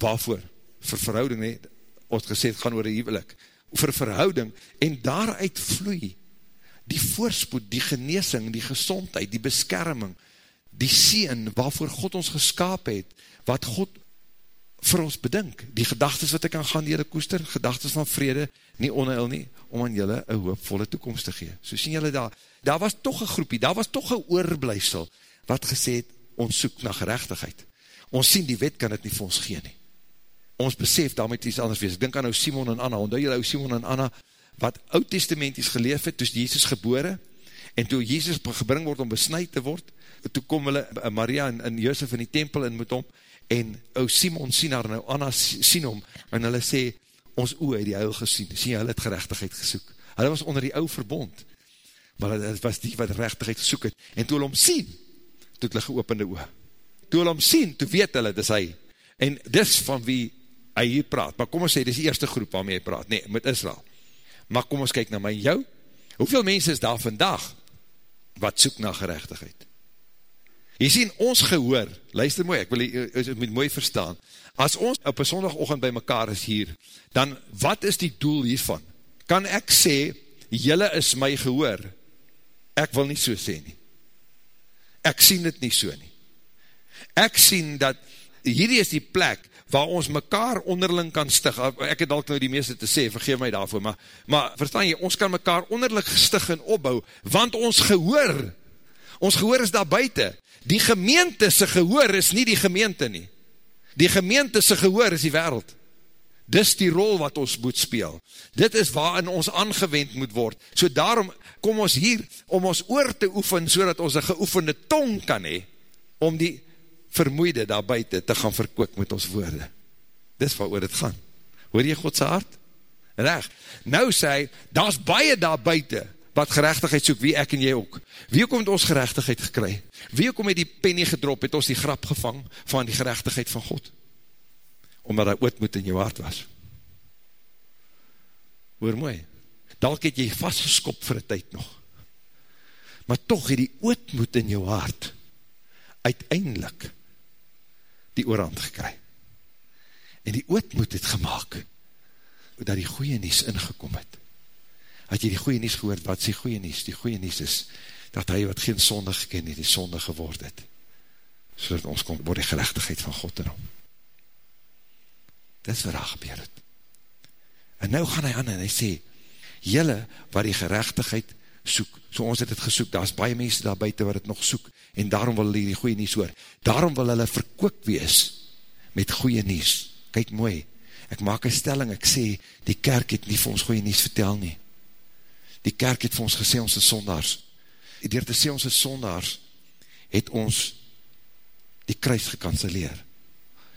S1: waarvoor? Vir verhouding, he, ons gesê, het gaan oor die hevelik, vir verhouding, en daaruit vloei, die voorspoed, die geneesing, die gezondheid, die beskerming, die sien, waarvoor God ons geskaap het, wat God vir ons bedink, die gedagtes wat ek kan gaan jylle koester, gedagtes van vrede, nie onheil nie, om aan jylle een hoopvolle toekomst te gee. So sien jylle daar, daar was toch een groepie, daar was toch een oorblijfsel, wat gesê het, ons soek na gerechtigheid. Ons sien die wet kan het nie vir ons gee nie. Ons besef, daar moet iets anders wees. Ek denk aan nou Simon en Anna, onthou jylle ou Simon en Anna, wat oud-testamenties geleef het, toes Jezus gebore, en toe Jezus gebring word om besnijd te word, toe kom hulle, Maria en, en Josef in die tempel in met hom, en ou Simon sien haar nou, Anna sien hom, en hulle sê, ons oe het die huil gesien, sien hulle het gerechtigheid gesoek, hulle was onder die ou verbond, maar het was die wat rechtigheid gesoek het, en toe hulle hom sien, toe het hulle geopende oe, toe hulle hom sien, toe weet hulle, dis hy, en dis van wie hy hier praat, maar kom ons sê, dis die eerste groep waarmee hy praat, nee, met Israel, maar kom ons kyk na my en jou, hoeveel mense is daar vandag, wat soek na gerechtigheid, Jy sien, ons gehoor, luister mooi, ek wil jy moet mooi verstaan, as ons op een sondagochtend by mekaar is hier, dan wat is die doel hiervan? Kan ek sê, jylle is my gehoor? Ek wil nie so sê nie. Ek sien dit nie so nie. Ek sien dat hierdie is die plek waar ons mekaar onderling kan stig, ek het dalk nou die meeste te sê, vergeef my daarvoor, maar, maar verstaan jy, ons kan mekaar onderling stig en opbou, want ons gehoor, ons gehoor is daar buiten, Die gemeente se gehoor is nie die gemeente nie. Die gemeente se gehoor is die wereld. Dis die rol wat ons moet speel. Dit is waarin ons aangewend moet word. So daarom kom ons hier om ons oor te oefen, so dat ons een geoefende tong kan hee, om die vermoeide daar buiten te gaan verkook met ons woorde. Dis wat oor het gaan. Hoor jy Godse hart? Reg. Nou sê hy, daar is baie daar buiten, wat gerechtigheid soek, wie ek en jy ook. Wie kom het ons gerechtigheid gekry? Wie kom het die penny gedrop, het ons die grap gevang, van die gerechtigheid van God? Omdat hy ootmoed in jou hart was. Hoor mooi. Dalk het jy vastgeskop vir die tyd nog. Maar toch het die ootmoed in jou hart, uiteindelik, die oorhand gekry. En die ootmoed het gemaakt, dat die goeie nies ingekom het. Had jy die goeie nies gehoord, wat is die goeie nies? Die goeie nies is, dat hy wat geen sonde geken het, die sonde geword het. So dat ons kom, word die gerechtigheid van God in hom. Dit is wat daar gebeur het. En nou gaan hy aan en hy sê, jylle wat die gerechtigheid soek, so ons het het gesoek, daar is baie mense daar buiten wat het nog soek, en daarom wil hulle die goeie nies hoor, daarom wil hulle verkoop wees, met goeie nies, kyk mooi, ek maak een stelling, ek sê, die kerk het nie vir ons goeie nies vertel nie, die kerk het vir ons gesê, ons is sondaars, door te sê ons is sondaars, het ons die kruis gekanceleer,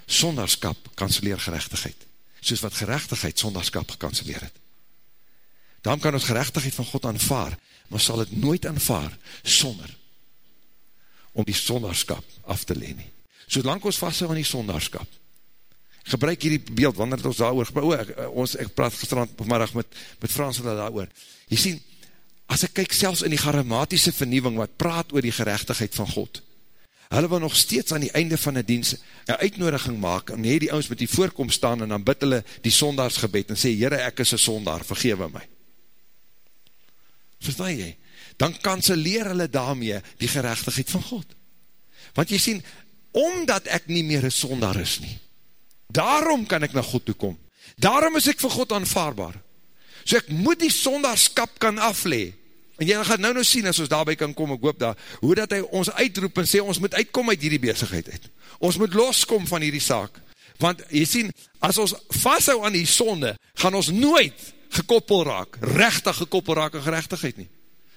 S1: sondaarskap kanceleer gerechtigheid, soos wat gerechtigheid sondaarskap gekanceleer het, daarom kan ons gerechtigheid van God aanvaar, maar sal het nooit aanvaar, sonder, om die sondaarskap af te leen nie, solang ons vasthou aan die sondaarskap, gebruik hierdie beeld, wanneer het ons daar oor, oh, ek, ons, ek praat gestrand vanmiddag met, met Frans hulle daar oor, jy sien, as ek kyk selfs in die charismatische vernieuwing, wat praat oor die gerechtigheid van God, hulle wil nog steeds aan die einde van die dienst een uitnodiging maak, en hier die ouds met die voorkom staan, en dan bid hulle die sondaarsgebed, en sê, Heere, ek is een sondaar, vergewe my. Verstaan jy? Dan kanseleer hulle daarmee die gerechtigheid van God. Want jy sien, omdat ek nie meer een sondaar is nie, Daarom kan ek na God toe kom. Daarom is ek vir God aanvaarbaar. So ek moet die sondagskap kan aflee. En jy gaan nou nou sien, as ons daarby kan kom, ek hoop daar, hoe dat hy ons uitroep en sê, ons moet uitkom uit hierdie bezigheid uit. Ons moet loskom van hierdie saak. Want jy sien, as ons vasthou aan die sonde, gaan ons nooit gekoppel raak, rechtig gekoppel raak in gerechtigheid nie.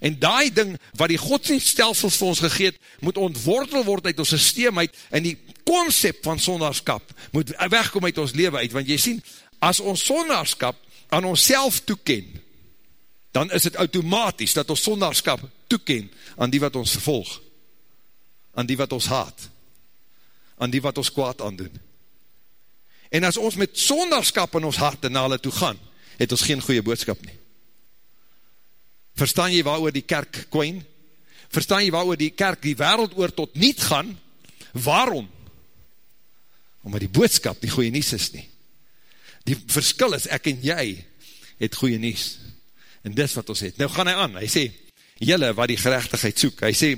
S1: En daai ding, wat die godsdienststelsels vir ons gegeet, moet ontwortel word uit ons systeem uit, en die concept van sondagskap moet wegkom uit ons leven uit, want jy sien, as ons sondagskap aan ons self toeken, dan is het automatisch dat ons sondagskap toeken aan die wat ons vervolg, aan die wat ons haat, aan die wat ons kwaad aandoen. En as ons met sondagskap in ons hart en na hulle toe gaan, het ons geen goeie boodskap nie. Verstaan jy waar oor die kerk kwijn? Verstaan jy waar oor die kerk die wereld oor tot niet gaan? Waarom? omdat die boodskap die goeie nies is nie. Die verskil is, ek en jy het goeie nies. En dis wat ons het. Nou gaan hy aan, hy sê, jylle wat die gerechtigheid soek, hy sê,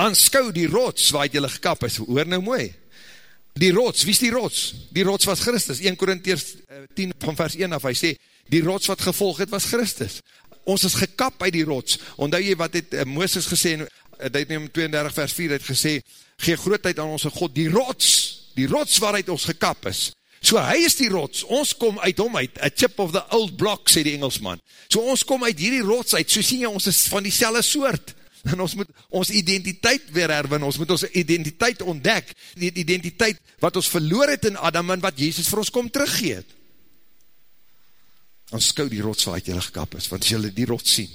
S1: aanskou die rots waar het jylle gekap is, hoor nou mooi, die rots, wie is die rots? Die rots was Christus, 1 Korintiers 10 eh, van vers 1 af, hy sê, die rots wat gevolg het was Christus. Ons is gekap uit die rots, ondou jy wat het uh, Mooses gesê, in uh, Deuteronomium 32 vers 4 het gesê, gee grootheid aan onze God, die rots, die rots waaruit ons gekap is. So hy is die rots, ons kom uit hom uit, a chip of the old block, sê die Engelsman. So ons kom uit hierdie rots uit, so sien jy, ons is van die selle soort. [LAUGHS] En ons moet ons identiteit weer herwin, ons moet ons identiteit ontdek, die identiteit wat ons verloor het in Adam en wat Jezus vir ons kom teruggeet. Ons skou die rots waaruit jylle gekap is, want as jylle die rots sien,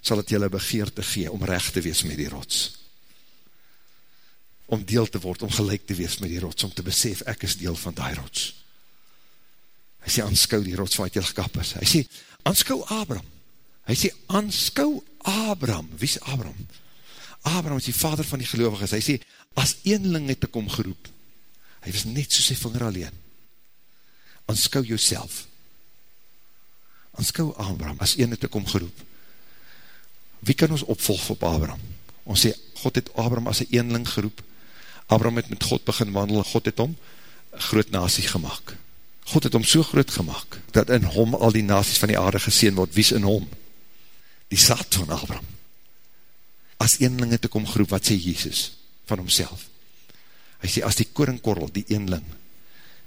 S1: sal het jylle begeerte gee om recht te wees met die rots om deel te word, om gelijk te wees met die rots, om te besef, ek is deel van die rots. Hy sê, anskou die rots wat jy gekap is. Hy sê, anskou Abraham. Hy sê, anskou Abraham. Wie is Abraham? Abraham is die vader van die gelovig is. Hy sê, as eenling het ek omgeroep, hy was net so sy vinger alleen. Anskou jouself. Anskou Abraham, as een het ek omgeroep. Wie kan ons opvolg op Abraham? Ons sê, God het Abraham as een eenling geroep, Abraham het met God begin wandel, God het hom groot nasie gemaakt. God het hom so groot gemaakt, dat in hom al die nasies van die aarde geseen word, wie is in hom? Die saad van Abraham. As eenling het ek omgeroep, wat sê Jezus van homself? Hy sê, as die koringkorrel, die eenling,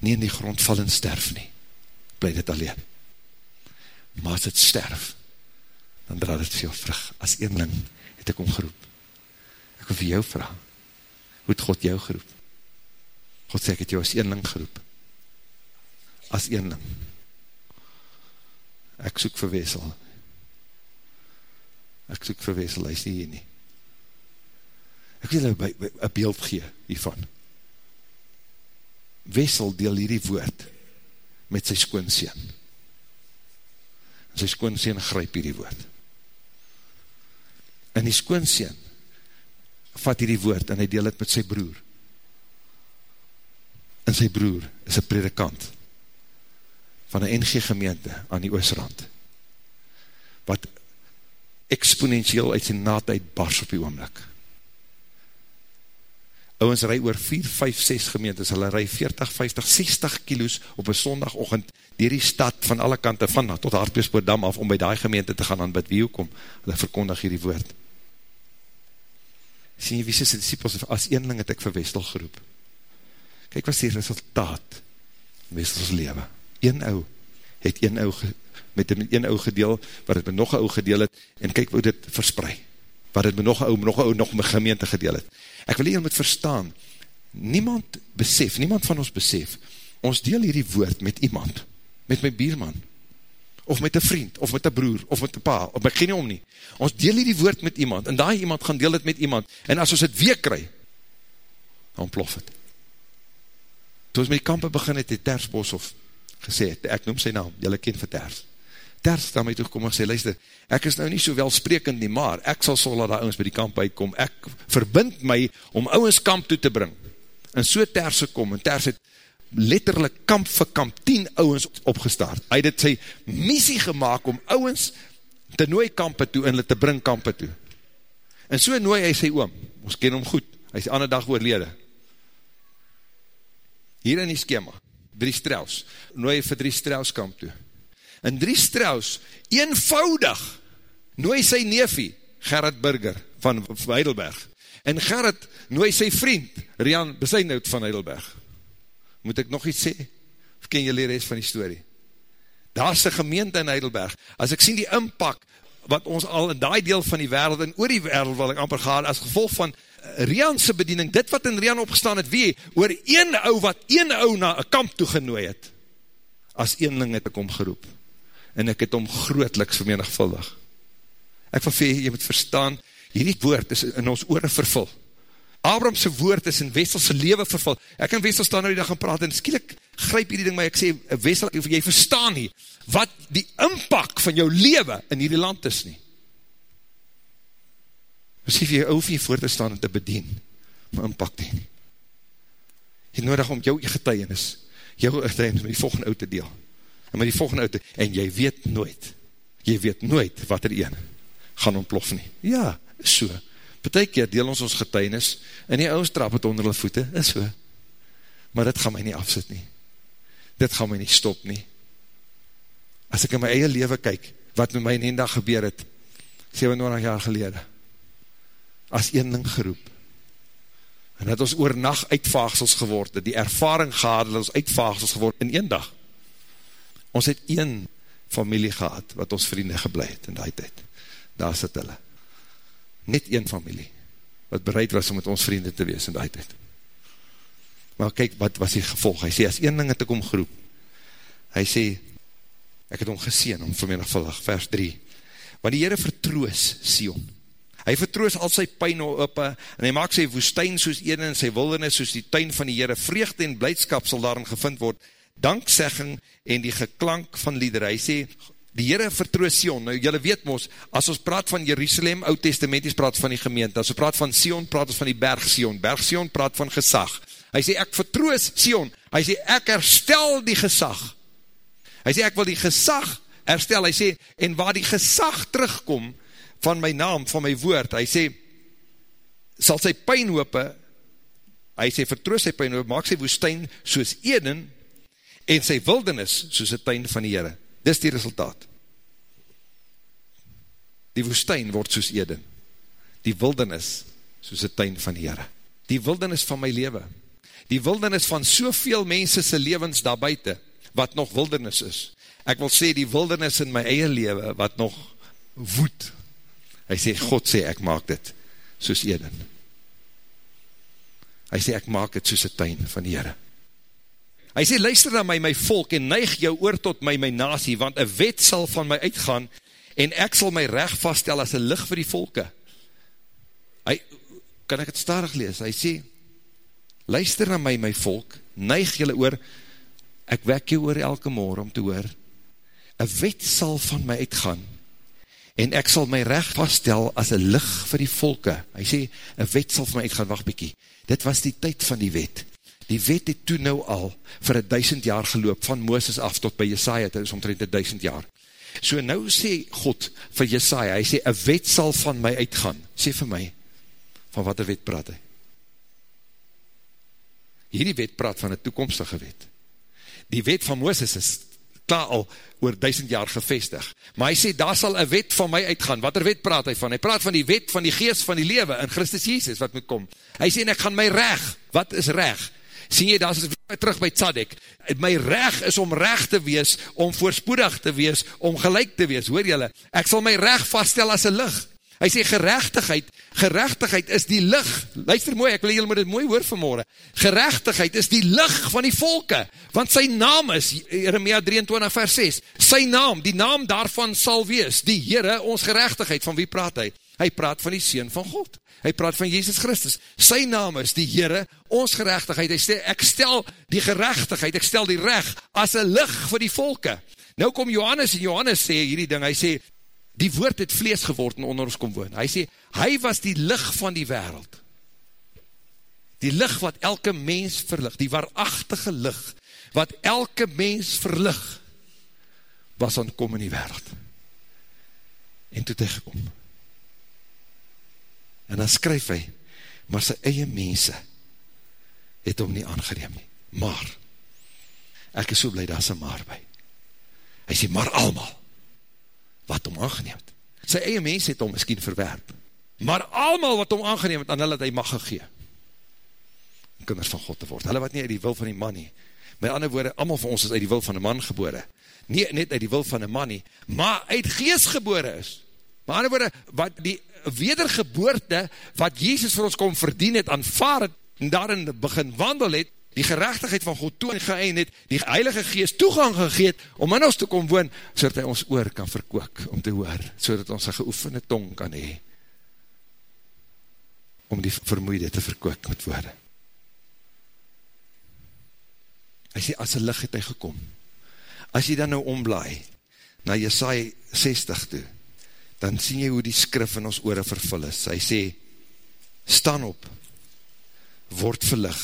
S1: nie in die grond val en sterf nie, bly dit alleen. Maar as het sterf, dan draad het veel vrug. As eenling het ek omgeroep. Ek wil vir jou vraag, hoe het God jou geroep? God sê, ek het jou as eenling geroep. As eenling. Ek soek vir Wessel. Ek soek vir Wessel, hy is nie hier nie. Ek wil julle een beeld gee hiervan. Wessel deel hierdie woord met sy skoonseen. En sy skoonseen gryp hierdie woord. En die skoonseen vat hierdie woord en hy deel het met sy broer. En sy broer is een predikant van een NG gemeente aan die Oosrand, wat exponentieel uit sy naad uit bars op die oomlik. Ouwens rij oor 4, 5, 6 gemeentes, hulle rij 40, 50, 60 kilo's op een sondagochtend dier die stad van alle kante van tot Hartbeespoordam af om by die gemeente te gaan aan bid wie hoekom, hulle verkondig hierdie woord. Sien jy, wie die disciples, as eenling het ek vir Westel geroep. Kijk wat is die resultaat, Westels leven een ou, het een ou, met een ou gedeel, wat het met nog een ou gedeel het, en kyk hoe dit verspreid, wat het met nog een ou, nog een ou, nog met gemeente gedeel het. Ek wil hier moet verstaan, niemand besef, niemand van ons besef, ons deel hierdie woord met iemand, met my bierman, of met een vriend, of met een broer, of met een pa, of met geen om nie. Ons deel hierdie woord met iemand, en daar iemand gaan deel het met iemand, en as ons het weer kry, dan plof het. Toe ons met die kampen begin het, het Tersbos of gesê, ek noem sy naam, jylle ken vir Ters. Ters het aan my toegekom en sê, luister, ek is nou nie so welsprekend nie, maar ek sal so laat die ouwens by die kamp uitkom, ek verbind my om ouwens kamp toe te bring. En so Ters gekom, en Ters het letterlijk kamp vir kamp, 10 ouwens opgestaard. Hy het sy missie gemaakt om ouwens te nooi kampen toe, en hulle te bring kampen toe. En so nooi hy sy oom, ons ken hom goed, hy is ander dag oorlede. Hier in die schema, drie strels, nooi vir drie strelskamp toe. En drie strels, eenvoudig, nooi sy neefie, Gerrit Burger, van Heidelberg. En Gerrit nooi sy vriend, Rian Besuinhout van Heidelberg. Moet ek nog iets sê? Of ken julle die rest van die story? Daar is die gemeente in Heidelberg. As ek sien die inpak, wat ons al in die deel van die wereld, en oor die wereld wat ek amper gaan, as gevolg van Rianse bediening, dit wat in Rian opgestaan het, wie, oor een ou wat een ou na een kamp toegenooi het, as eenling het ek omgeroep, en ek het om grootliks vermenigvuldig. Ek van vir jy moet verstaan, hierdie woord is in ons oore vervul. Abramse woord is in Wesselse leven vervul. Ek en Wessel staan nou die dag gaan praat, en skielik grijp hierdie ding, maar ek sê, Wessel, jy verstaan nie, wat die impak van jou leven in hierdie land is nie. Besef jy, hoef jy voor te staan en te bedien, impact te heen. Jy nodig om jou getuienis, jou getuienis met die volgende oud te deel. En met die volgende oud te, en jy weet nooit, jy weet nooit wat er een gaan ontplof nie. Ja, is so. Betek keer deel ons ons getuienis, en die ouds trap het onder hulle voete, is so. Maar dit gaan my nie afsit nie. Dit gaan my nie stop nie. As ek in my eie leven kyk, wat met my in een dag gebeur het, 27 jaar gelede, as een ding geroep. En dat ons oor nacht uitvaagsels geword, dat die ervaring gehad, dat ons uitvaagsels geword in een dag. Ons het een familie gehad, wat ons vrienden geblei het in die tijd. Daar sit hulle. Net een familie, wat bereid was om met ons vrienden te wees in die tijd. Maar kyk, wat was die gevolg? Hy sê, as een ding het ek omgeroep, hy sê, ek het om geseen, om vermenigvuldig, vers 3, want die Heere vertroos Sion, Hy vertroos al sy pijn op, en hy maak sy woestijn soos een en sy wildernis soos die tuin van die Heere. Vreugde en blijdskap sal daarin gevind word, danksegging en die geklank van lieder. Hy sê, die Heere vertroos Sion. Nou, jylle weet mos, as ons praat van Jerusalem, oud testamenties praat van die gemeente. As ons praat van Sion, praat ons van die berg Sion. Berg Sion praat van gesag. Hy sê, ek vertroos Sion. Hy sê, ek herstel die gesag. Hy sê, ek wil die gesag herstel. Hy sê, en waar die gesag terugkom, van my naam, van my woord, hy sê, sal sy pijnhoop, hy sê, vertroos sy pijnhoop, maak sy woestijn soos Eden, en sy wildernis soos die tuin van die Heere. Dis die resultaat. Die woestijn word soos Eden, die wildernis soos die tuin van die Heere. Die wildernis van my leven, die wildernis van soveel mensense levens daarbuiten, wat nog wildernis is. Ek wil sê, die wildernis in my eie leven, wat nog woed, Hy sê, God sê, ek maak dit soos Eden. Hy sê, ek maak dit soos die tuin van die Heere. Hy sê, luister na my, my volk, en neig jou oor tot my, my nasie, want een wet sal van my uitgaan, en ek sal my recht vaststel as een licht vir die volke. Hy, kan ek het starig lees, hy sê, luister na my, my volk, neig jylle oor, ek wek jou oor elke morgen om te hoor, een wet sal van my uitgaan, en ek sal my recht vaststel as een licht vir die volke. Hy sê, een wet sal van my uitgaan, wacht bykie, dit was die tyd van die wet. Die wet het toe nou al vir een duisend jaar geloop, van Mooses af tot by Jesaja, dit is omtrent een duisend jaar. So nou sê God vir Jesaja, hy sê, een wet sal van my uitgaan. Sê vir my, van wat een wet praat hy? Hierdie wet praat van een toekomstige wet. Die wet van Mooses is klaar al oor duisend jaar gevestig. Maar hy sê, daar sal een wet van my uitgaan. Wat er wet praat hy van? Hy praat van die wet van die geest van die lewe in Christus Jesus wat moet kom. Hy sê, en ek gaan my reg. Wat is reg? Sien jy, daar is terug by Tzadek. My reg is om reg te wees, om voorspoedig te wees, om gelijk te wees. Hoor jylle, ek sal my reg vaststel as een licht. Hy sê gerechtigheid, gerechtigheid is die lig. Luister mooi, ek wil julle moet dit mooi hoor vanmorgen. Gerechtigheid is die lig van die volke, want sy naam is, Jeremia 23 vers 6, sy naam, die naam daarvan sal wees, die Heere, ons gerechtigheid, van wie praat hy? Hy praat van die Seen van God. Hy praat van Jesus Christus. Sy naam is die Heere, ons gerechtigheid. Hy sê, ek stel die gerechtigheid, ek stel die recht as een lig vir die volke. Nou kom Johannes en Johannes sê hierdie ding, hy sê, die woord het vlees geword en onder ons kom woon. Hy sê, hy was die licht van die wereld. Die licht wat elke mens verlig, die waarachtige licht, wat elke mens verlig, was aan kom in die wereld. En toe het hy gekom. En dan skryf hy, maar sy eie mense het hom nie aangereem nie. Maar, ek is so blij, daar is een maar by. Hy sê, maar allemaal, wat hom aangeneem het. Sy eie mens het hom miskien verwerp, maar allemaal wat hom aangeneem het, aan hulle het hy mag gegee, om kinders van God te word. Hulle wat nie uit die wil van die man nie, met ander woorde, allemaal van ons is uit die wil van die man gebore, nie net uit die wil van die man nie, maar uit geest gebore is. Maar ander woorde, wat die wedergeboorte, wat Jezus vir ons kom verdien het, aanvaard het, en daarin begin wandel het, die gerechtigheid van God toe en geëin het, die heilige geest toegang gegeet, om in ons te kom woon, so hy ons oor kan verkook, om te hoor, so ons een geoefende tong kan hee, om die vermoeide te verkook met woorde. Hy sê, as een licht het hy gekom, as jy dan nou omblaai, na Jesaja 60 toe, dan sien jy hoe die skrif in ons oore vervul is. Hy sê, staan op, word verlig,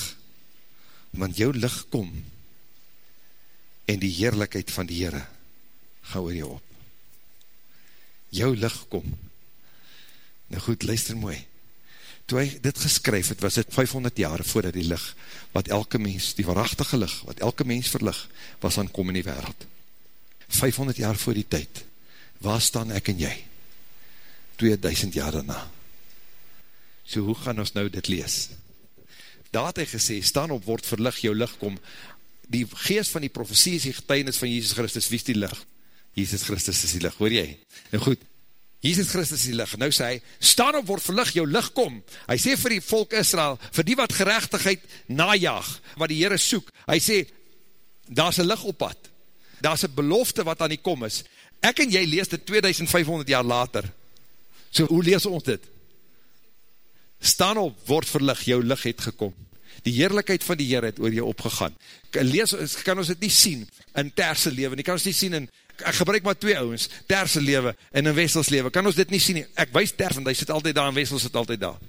S1: want jou licht kom, en die heerlijkheid van die Heere, ga oor jou op. Jou licht kom. Nou goed, luister mooi. Toe hy dit geskryf het, was dit 500 jaar voordat die licht, wat elke mens, die waarachtige licht, wat elke mens verlig, was aan kom in die wereld. 500 jaar voor die tyd, waar staan ek en jy? 2000 jaar daarna. So hoe gaan ons nou dit lees? Daar het hy gesê, staan op, word verlig, jou licht kom, die geest van die profesie is die getuinis van Jesus Christus, wie is die licht? Jesus Christus is die licht, hoor jy? Nou goed, Jesus Christus is die licht, nou sê hy, staan op, word verlig, jou licht kom, hy sê vir die volk Israel, vir die wat gerechtigheid najaag, wat die Heere soek, hy sê, daar is een licht op pad, daar is een belofte wat aan die kom is, ek en jy lees dit 2500 jaar later, so hoe lees ons dit? Staan op, word verlig, jou lig het gekom. Die heerlijkheid van die Heer het oor jou opgegaan. Lees, kan ons dit nie sien in terse leven, nie kan ons nie sien in, ek gebruik maar twee ouwens, terse leven en in wessels leven, kan ons dit nie sien nie. Ek wees ter, want hy sit altyd daar en wessels sit altyd daar.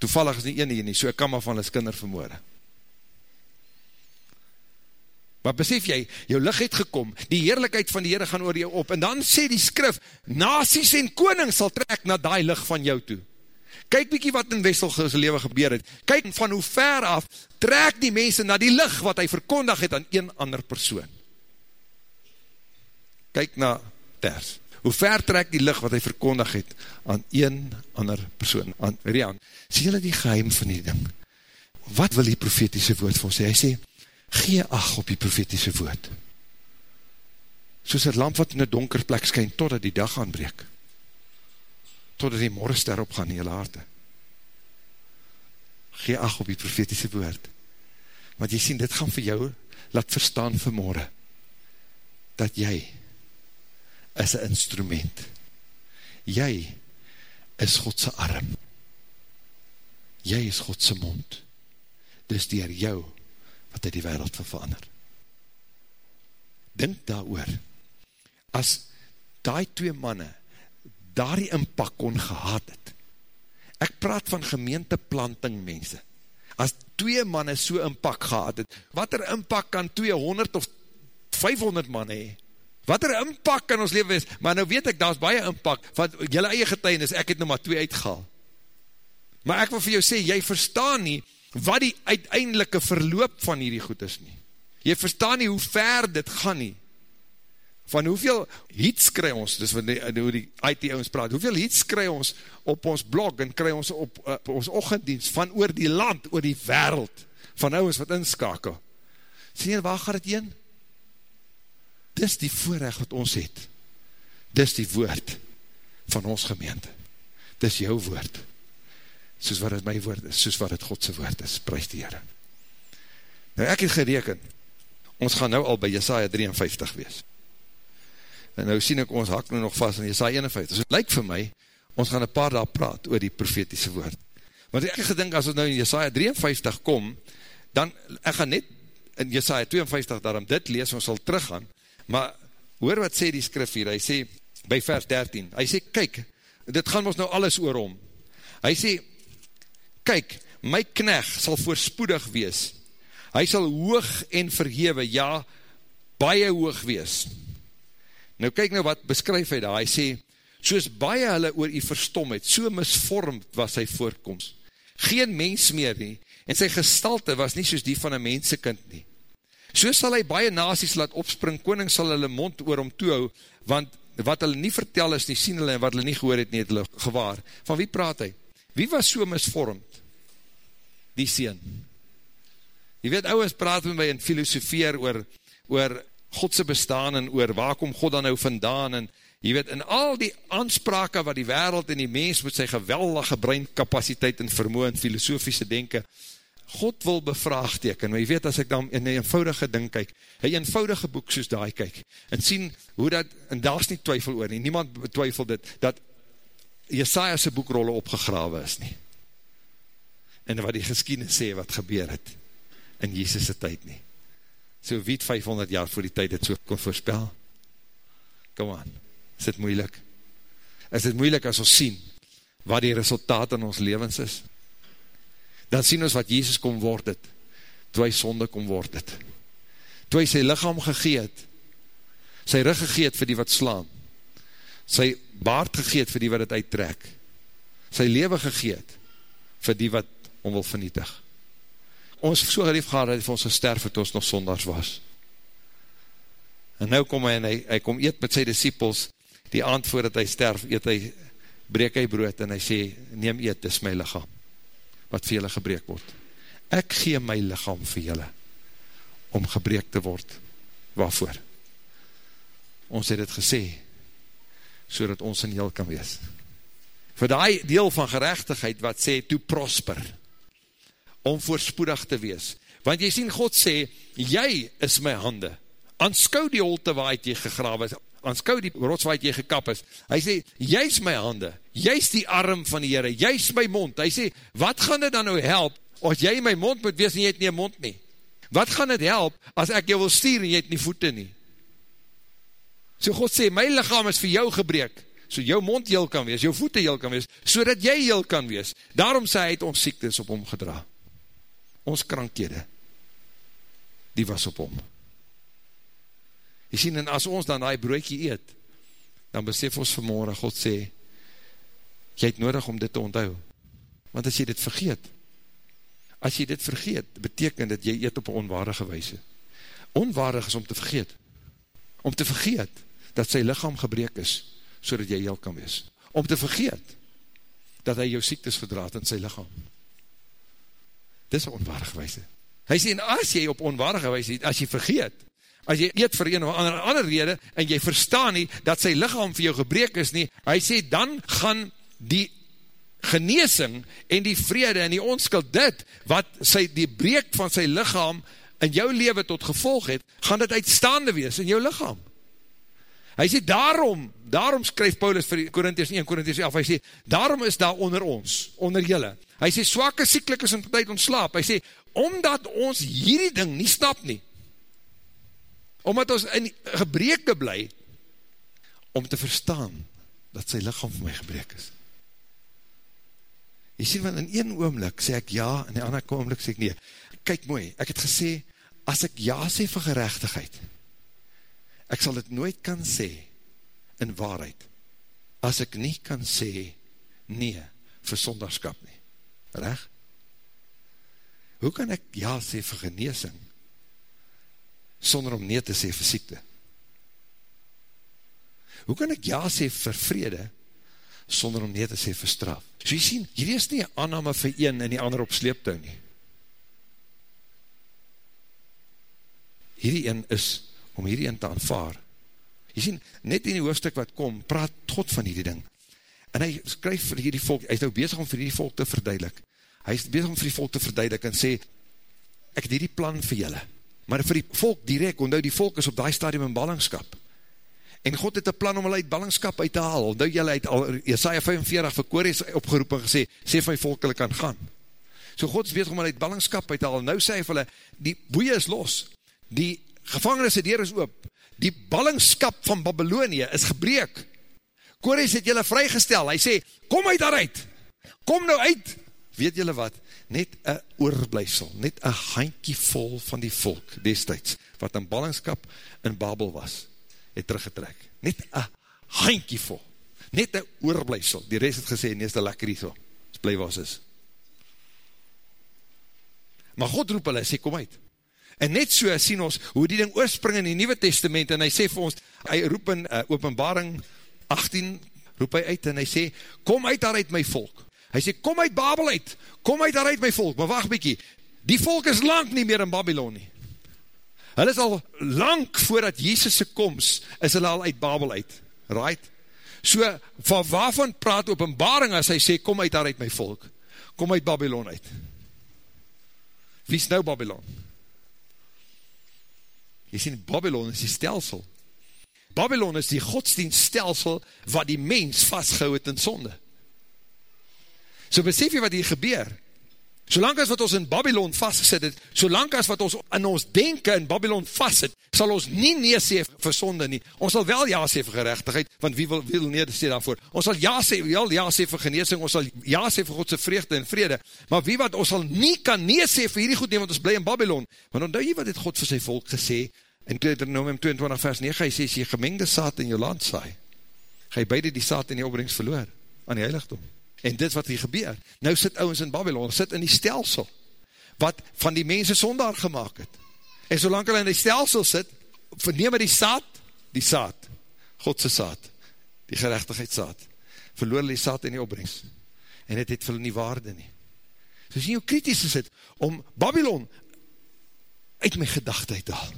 S1: Toevallig is nie een hier nie, so ek kan maar van hulle kinder vermoorde. Maar besef jy, jou licht het gekom, die heerlijkheid van die Heere gaan oor jou op, en dan sê die skrif, nasies en koning sal trek na die licht van jou toe. Kyk bykie wat in Westelgose leven gebeur het. Kyk van hoe ver af trek die mense na die licht wat hy verkondig het aan een ander persoon. Kyk na Ters. Hoe ver trek die licht wat hy verkondig het aan een ander persoon. Aan Rian, sê julle die geheim van die ding? Wat wil die profetiese woord vir ons sê? Hy sê, gee ag op die profetiese woord. Soos een lamp wat in een donker plek skyn, totdat die dag aanbreek totdat die morgenster opgaan in jylle harte. Gee ag op die profetiese woord. Want jy sien, dit gaan vir jou laat verstaan vanmorgen, dat jy is een instrument. Jy is Godse arm. Jy is Godse mond. Dis dier jou wat hy die wereld wil verander. Dink daar oor, as die twee manne daar die inpak kon gehad het, ek praat van gemeenteplanting mense, as twee manne so inpak gehad het, wat er inpak kan 200 of 500 manne hee, wat er inpak kan ons leven wees, maar nou weet ek, daar is baie inpak, van jylle eie getuinis, ek het nou maar twee uitgehaal, maar ek wil vir jou sê, jy verstaan nie, wat die uiteindelike verloop van hierdie goed is nie, jy verstaan nie hoe ver dit gaan nie, van hoeveel hits kry ons, dis wat die, hoe die IT ons praat, hoeveel hits kry ons op ons blog, en kry ons op, op ons ochenddienst, van oor die land, oor die wereld, van ouwens wat inskakel. Sien jy, waar gaat het heen? Dis die voorrecht wat ons het. Dis die woord van ons gemeente. Dis jou woord. Soos wat het my woord is, soos wat het Godse woord is. Prijs die Heere. Nou ek het gereken, ons gaan nou al by Jesaja 53 wees. En nou sien ek ons hak nou nog vast in Jesaja 51. So het lyk vir my, ons gaan een paar daar praat oor die profetiese woord. Want ek gedink, as ons nou in Jesaja 53 kom, dan, ek gaan net in Jesaja 52 daarom dit lees, ons sal teruggaan, maar hoor wat sê die skrif hier, hy sê, by vers 13, hy sê, kyk, dit gaan ons nou alles oor om. Hy sê, kyk, my knecht sal voorspoedig wees, hy sal hoog en verhewe, ja, baie hoog wees, Nou kyk nou wat beskryf hy daar, hy sê, soos baie hulle oor u verstom het, so misvormd was sy voorkomst. Geen mens meer nie, en sy gestalte was nie soos die van een mensekind nie. So sal hy baie nasies laat opspring, koning sal hulle mond oor om toehou, want wat hulle nie vertel is nie, sien hulle, en wat hulle nie gehoor het nie, het hulle gewaar. Van wie praat hy? Wie was so misvormd? Die sien. Je weet, ouwens praat met my in filosofeer oor, oor Godse bestaan en oor waar kom God dan nou vandaan en jy weet, in al die aansprake wat die wereld en die mens met sy geweldige breinkapasiteit en vermoe en filosofische denken, God wil bevraagteken, maar jy weet, as ek dan een eenvoudige ding kyk, een eenvoudige boek soos daai kyk, en sien hoe dat, en daar is nie twyfel oor nie, niemand betwyfel dit, dat Jesaja's boekrolle opgegrawe is nie, en wat die geschiedenis sê wat gebeur het, in Jesus' tyd nie, so wie het 500 jaar voor die tyd het so kon voorspel? Kom aan, is dit moeilik? Is dit moeilik as ons sien wat die resultaat in ons levens is? Dan sien ons wat Jezus kom word het, toe hy sonde kom word het. Toe hy sy lichaam gegeet, sy rug gegeet vir die wat slaan, sy baard gegeet vir die wat het uittrek, sy leven gegeet vir die wat om wil vernietig ons so gerief gehad, dat hy vir ons gesterf het, ons nog sondags was. En nou kom hy, en hy, hy kom eet met sy disciples, die aand voordat hy sterf, eet hy, breek hy brood, en hy sê, neem eet, dis my lichaam, wat vir julle gebreek word. Ek gee my lichaam vir julle, om gebreek te word. Waarvoor? Ons het het gesê, so ons in heel kan wees. Voor die deel van gerechtigheid, wat sê, to prosper, om voorspoedig te wees. Want jy sien, God sê, jy is my hande. Anskou die holte waar jy gegrawe is, anskou die rots waar jy gekap is. Hy sê, jy is my hande, jy is die arm van die Heere, jy is my mond. Hy sê, wat gaan dit dan nou help, as jy my mond moet wees en jy het nie mond nie? Wat gaan dit help, as ek jou wil stuur en jy het nie voete nie? So God sê, my lichaam is vir jou gebreek, so jou mond heel kan wees, jou voete heel kan wees, so dat jy heel kan wees. Daarom sê hy het ons siektes op hom gedra ons krankhede, die was op hom. Jy sien, en as ons dan die broodje eet, dan besef ons vanmorgen, God sê, jy het nodig om dit te onthou. Want as jy dit vergeet, as jy dit vergeet, beteken dat jy eet op een onwaardige wijze. Onwaardig is om te vergeet. Om te vergeet, dat sy lichaam gebreek is, so dat jy heel kan wees. Om te vergeet, dat hy jou siektes verdraad in sy lichaam. Dis een onwaardige wijze. Hy sê, en as jy op onwaardige wijze, as jy vergeet, as jy eet vir een of ander, ander rede, en jy verstaan nie, dat sy lichaam vir jou gebreek is nie, hy sê, dan gaan die geneesing en die vrede en die onskuld, dit wat sy, die breek van sy lichaam in jou leven tot gevolg het, gaan dit uitstaande wees in jou lichaam. Hy sê, daarom, daarom skryf Paulus vir Korinties 1, Korinties 11, hy sê, daarom is daar onder ons, onder julle. Hy sê, swakke sieklik is in tyd ontslaap. Hy sê, omdat ons hierdie ding nie snap nie, omdat ons in gebreke bly, om te verstaan, dat sy lichaam vir my gebrek is. Jy sê, want in een oomlik sê ek ja, in die ander oomlik sê ek nee. Kijk mooi, ek het gesê, as ek ja sê vir gerechtigheid, ek sal het nooit kan sê, in waarheid, as ek nie kan sê, nee, vir sondagskap nie. Reg? Hoe kan ek ja sê vir geneesing, sonder om nee te sê vir siekte? Hoe kan ek ja sê vir vrede, sonder om nee te sê vir straf? So jy sien, hierdie is nie aanname vir een en die ander op sleeptou nie. Hierdie een is om hierdie een te aanvaar. Jy sien, net in die hoofdstuk wat kom, praat God van hierdie ding. En hy skryf vir hierdie volk, hy is nou bezig om vir hierdie volk te verduidelik. Hy is bezig om vir die volk te verduidelik en sê, ek het hierdie plan vir julle. Maar vir die volk direct, want nou die volk is op die stadium in ballingskap. En God het een plan om hulle uit ballingskap uit te haal. Nou julle uit al, Jesaja 45 vir Kores opgeroep en gesê, sê van die volk hulle kan gaan. So God is bezig om hulle uit ballingskap uit te haal. Nou sê hy vir hulle, die boeie is los. Die gevangenis het deur is oop. Die ballingskap van Babylonie is gebreek. Kores het julle vrygestel. Hy sê, kom uit daaruit. Kom nou uit. Weet julle wat? Net een oorblijfsel, net een handkie vol van die volk destijds, wat in ballingskap in Babel was het teruggetrek. Net een handkie vol. Net een oorblijfsel. Die rest het gesê, nees die lekker hier so. As bly was is. Maar God roep hulle, sê kom uit. En net so sien ons, hoe die ding oorspring in die Nieuwe Testament, en hy sê vir ons, hy roep in uh, openbaring 18, roep hy uit, en hy sê, kom uit daaruit my volk. Hy sê, kom uit Babel uit, kom uit daaruit my volk, maar wacht bykie, die volk is lang nie meer in Babylon nie. Hulle is al lang voordat Jezus' komst, is hulle al uit Babel uit. Right? So, van waarvan praat openbaring as hy sê, kom uit daar uit my volk. Kom uit Babylon uit. Wie is nou Babylon? Jy sê, Babylon is die stelsel. Babylon is die godsdienststelsel wat die mens vastgehou het in sonde. So besef jy wat hier gebeur? Solang as wat ons in Babylon vastgesit het, solang as wat ons in ons denken in Babylon vast het, sal ons nie nee sê vir sonde nie. Ons sal wel ja sê vir gerechtigheid, want wie wil, wil nee sê daarvoor? Ons sal ja sê, wel ja sê vir geneesing, ons sal ja sê vir Godse vreugde en vrede, maar wie wat, ons sal nie kan nee sê vir hierdie goed neem, want ons bly in Babylon. Want onthou jy wat het God vir sy volk gesê, in Deuteronomium 22 vers 9, hy sê, as jy gemengde saad in jou land saai, ga jy beide die saad in die opbrengst verloor, aan die heiligdom. En dit wat hier gebeur, nou sit ouwens in Babylon, sit in die stelsel, wat van die mense sondaar gemaakt het. En solang hulle in die stelsel sit, verneem die saad, die saad, Godse saad, die gerechtigheidssaad, verloor die saad in die opbrengst. En het het vir hulle nie waarde nie. So sien hoe kritisch is het, om Babylon uit my gedachte uit te haal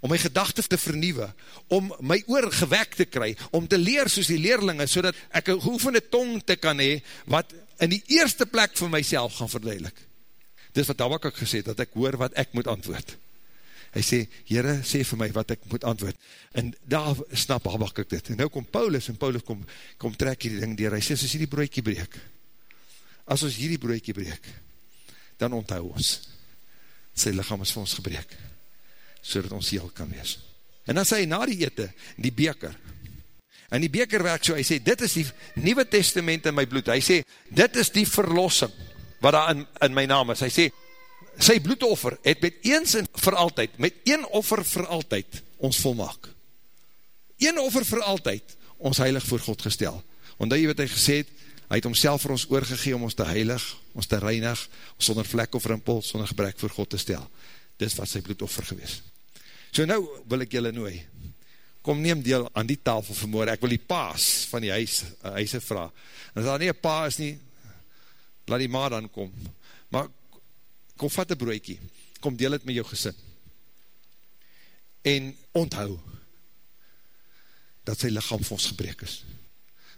S1: om my gedachte te vernieuwe, om my oor gewek te kry, om te leer soos die leerlinge, so dat ek een geoefende tong te kan hee, wat in die eerste plek vir myself gaan verleilik. Dis wat Habakkuk gesê, dat ek hoor wat ek moet antwoord. Hy sê, Heere, sê vir my wat ek moet antwoord. En daar snap Habakkuk dit. En nou kom Paulus, en Paulus kom, kom trek hierdie ding dier. Hy sê, as ons hierdie broekie breek, as ons hierdie broekie breek, dan onthou ons, sy lichaam is vir ons gebreek so dat ons heel kan wees. En dan sê hy na die ete, die beker, en die beker werk so, hy sê, dit is die nieuwe testament in my bloed, hy sê, dit is die verlossing, wat daar in, in my naam is, hy sê, sy bloedoffer het met eens en vir altyd, met een offer vir altyd, ons volmaak. Een offer vir altyd, ons heilig voor God gestel. Omdat jy wat hy gesê het, hy het homself vir ons oorgegee om ons te heilig, ons te reinig, sonder vlek of rimpel, sonder gebrek voor God te stel. Dis wat sy bloedoffer gewees. So nou wil ek julle nooi, kom neem deel aan die tafel vanmorgen, ek wil die paas van die huis, uh, huise vraag, en as daar nie een paas nie, laat die ma dan kom, maar kom vat een broekie, kom deel het met jou gesin, en onthou, dat sy lichaam vir ons gebreek is,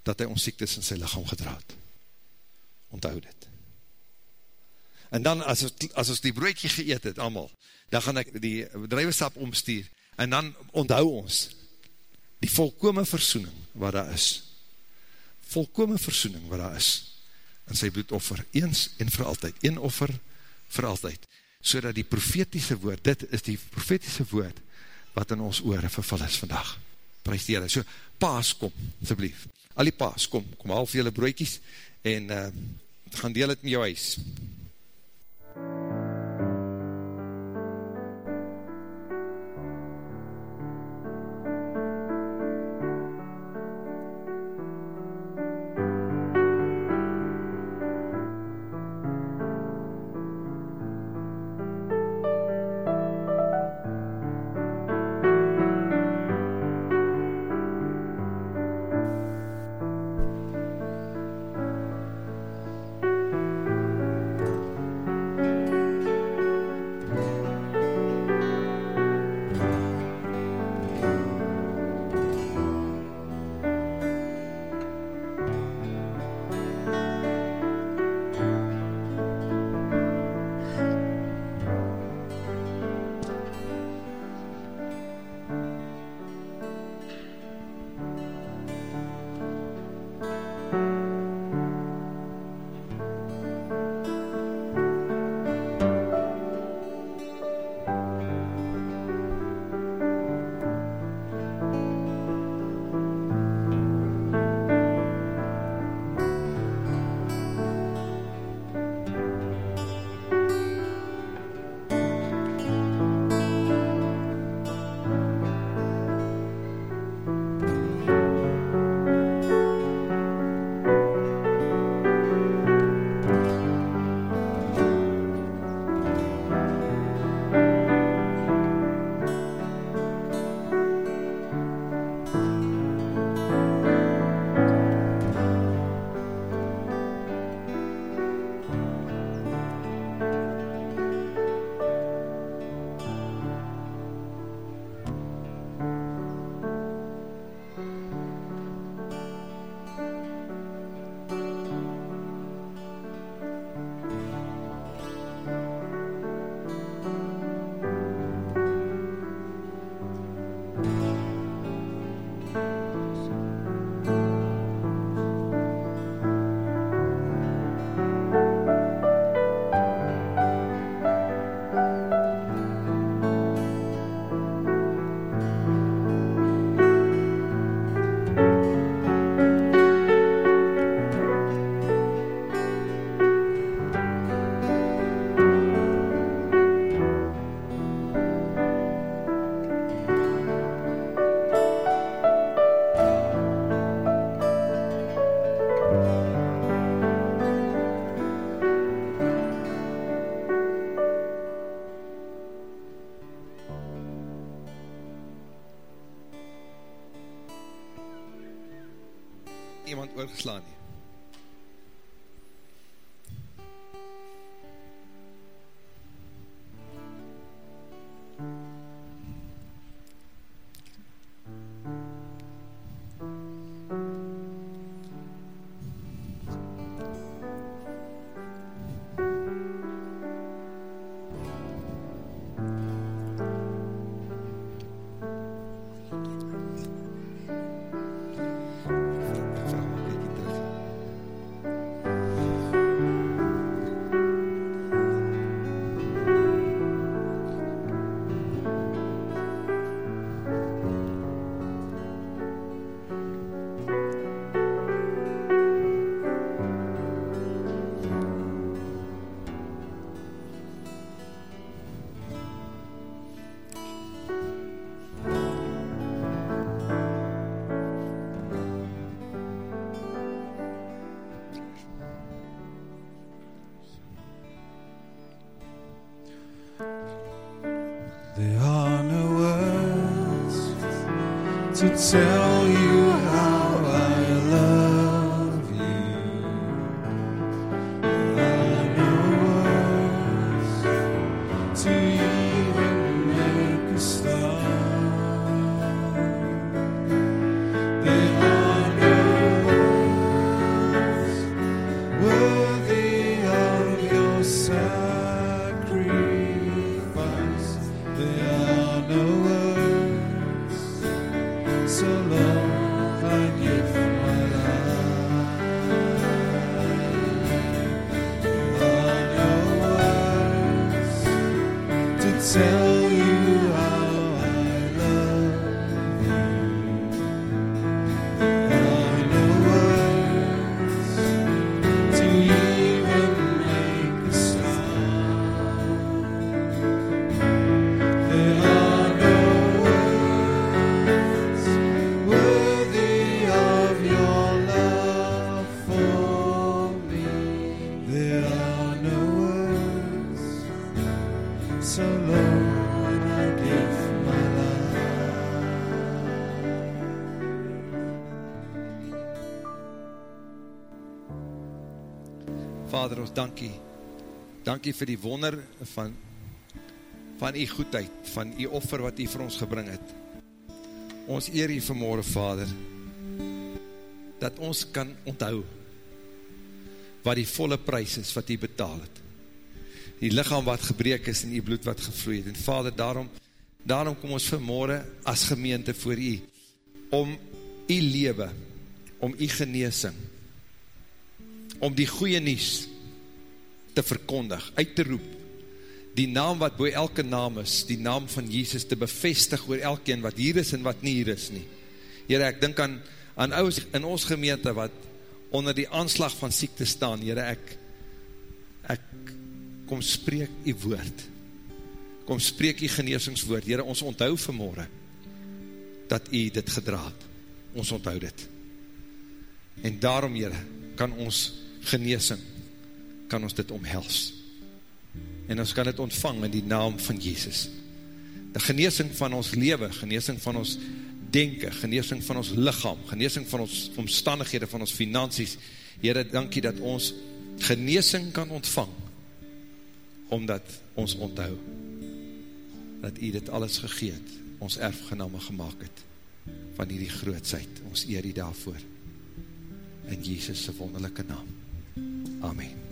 S1: dat hy ons siektes in sy lichaam gedraad. onthou dit. En dan, as ons, as ons die broodje geëet het, allemaal, dan gaan ek die bedrijvenstap omstuur, en dan onthou ons, die volkome versoening, wat daar is, volkome versoening, wat daar is, in sy bloedoffer, eens en vir altyd, een offer vir altyd, so die profetiese woord, dit is die profetiese woord, wat in ons oor vervul is vandag, prijs die Heere, so, paas kom, asjeblief, al die paas, kom, kom half jylle broekies, en uh, gaan deel het in jou huis, oorgeslaan nie. Vader, ons dankie. Dankie vir die wonder van, van die goedheid, van die offer wat die vir ons gebring het. Ons eer die vanmorgen, Vader, dat ons kan onthou wat die volle prijs is wat die betaal het. Die lichaam wat gebreek is en die bloed wat gevloeid. En Vader, daarom, daarom kom ons vanmorgen as gemeente voor u, om u lewe, om u geneesing, om die goeie nies te verkondig, uit te roep, die naam wat boe elke naam is, die naam van Jesus te bevestig oor elkeen wat hier is en wat nie hier is nie. Heere, ek dink aan, aan ouds in ons gemeente wat onder die aanslag van siekte staan, Heere, ek, ek kom spreek die woord, kom spreek die geneesingswoord, Heere, ons onthou vanmorgen, dat u dit gedraad, ons onthou dit. En daarom, Heere, kan ons geneesing, kan ons dit omhels. En ons kan dit ontvang in die naam van Jesus. De geneesing van ons leven, geneesing van ons denken, geneesing van ons lichaam, geneesing van ons omstandighede, van ons finansies. Heere, dankie dat ons geneesing kan ontvang, omdat ons onthou, dat u dit alles gegeet, ons erfgename gemaakt het, van hierdie grootsheid, ons eer die daarvoor, in Jesus' wonderlijke naam. Amen.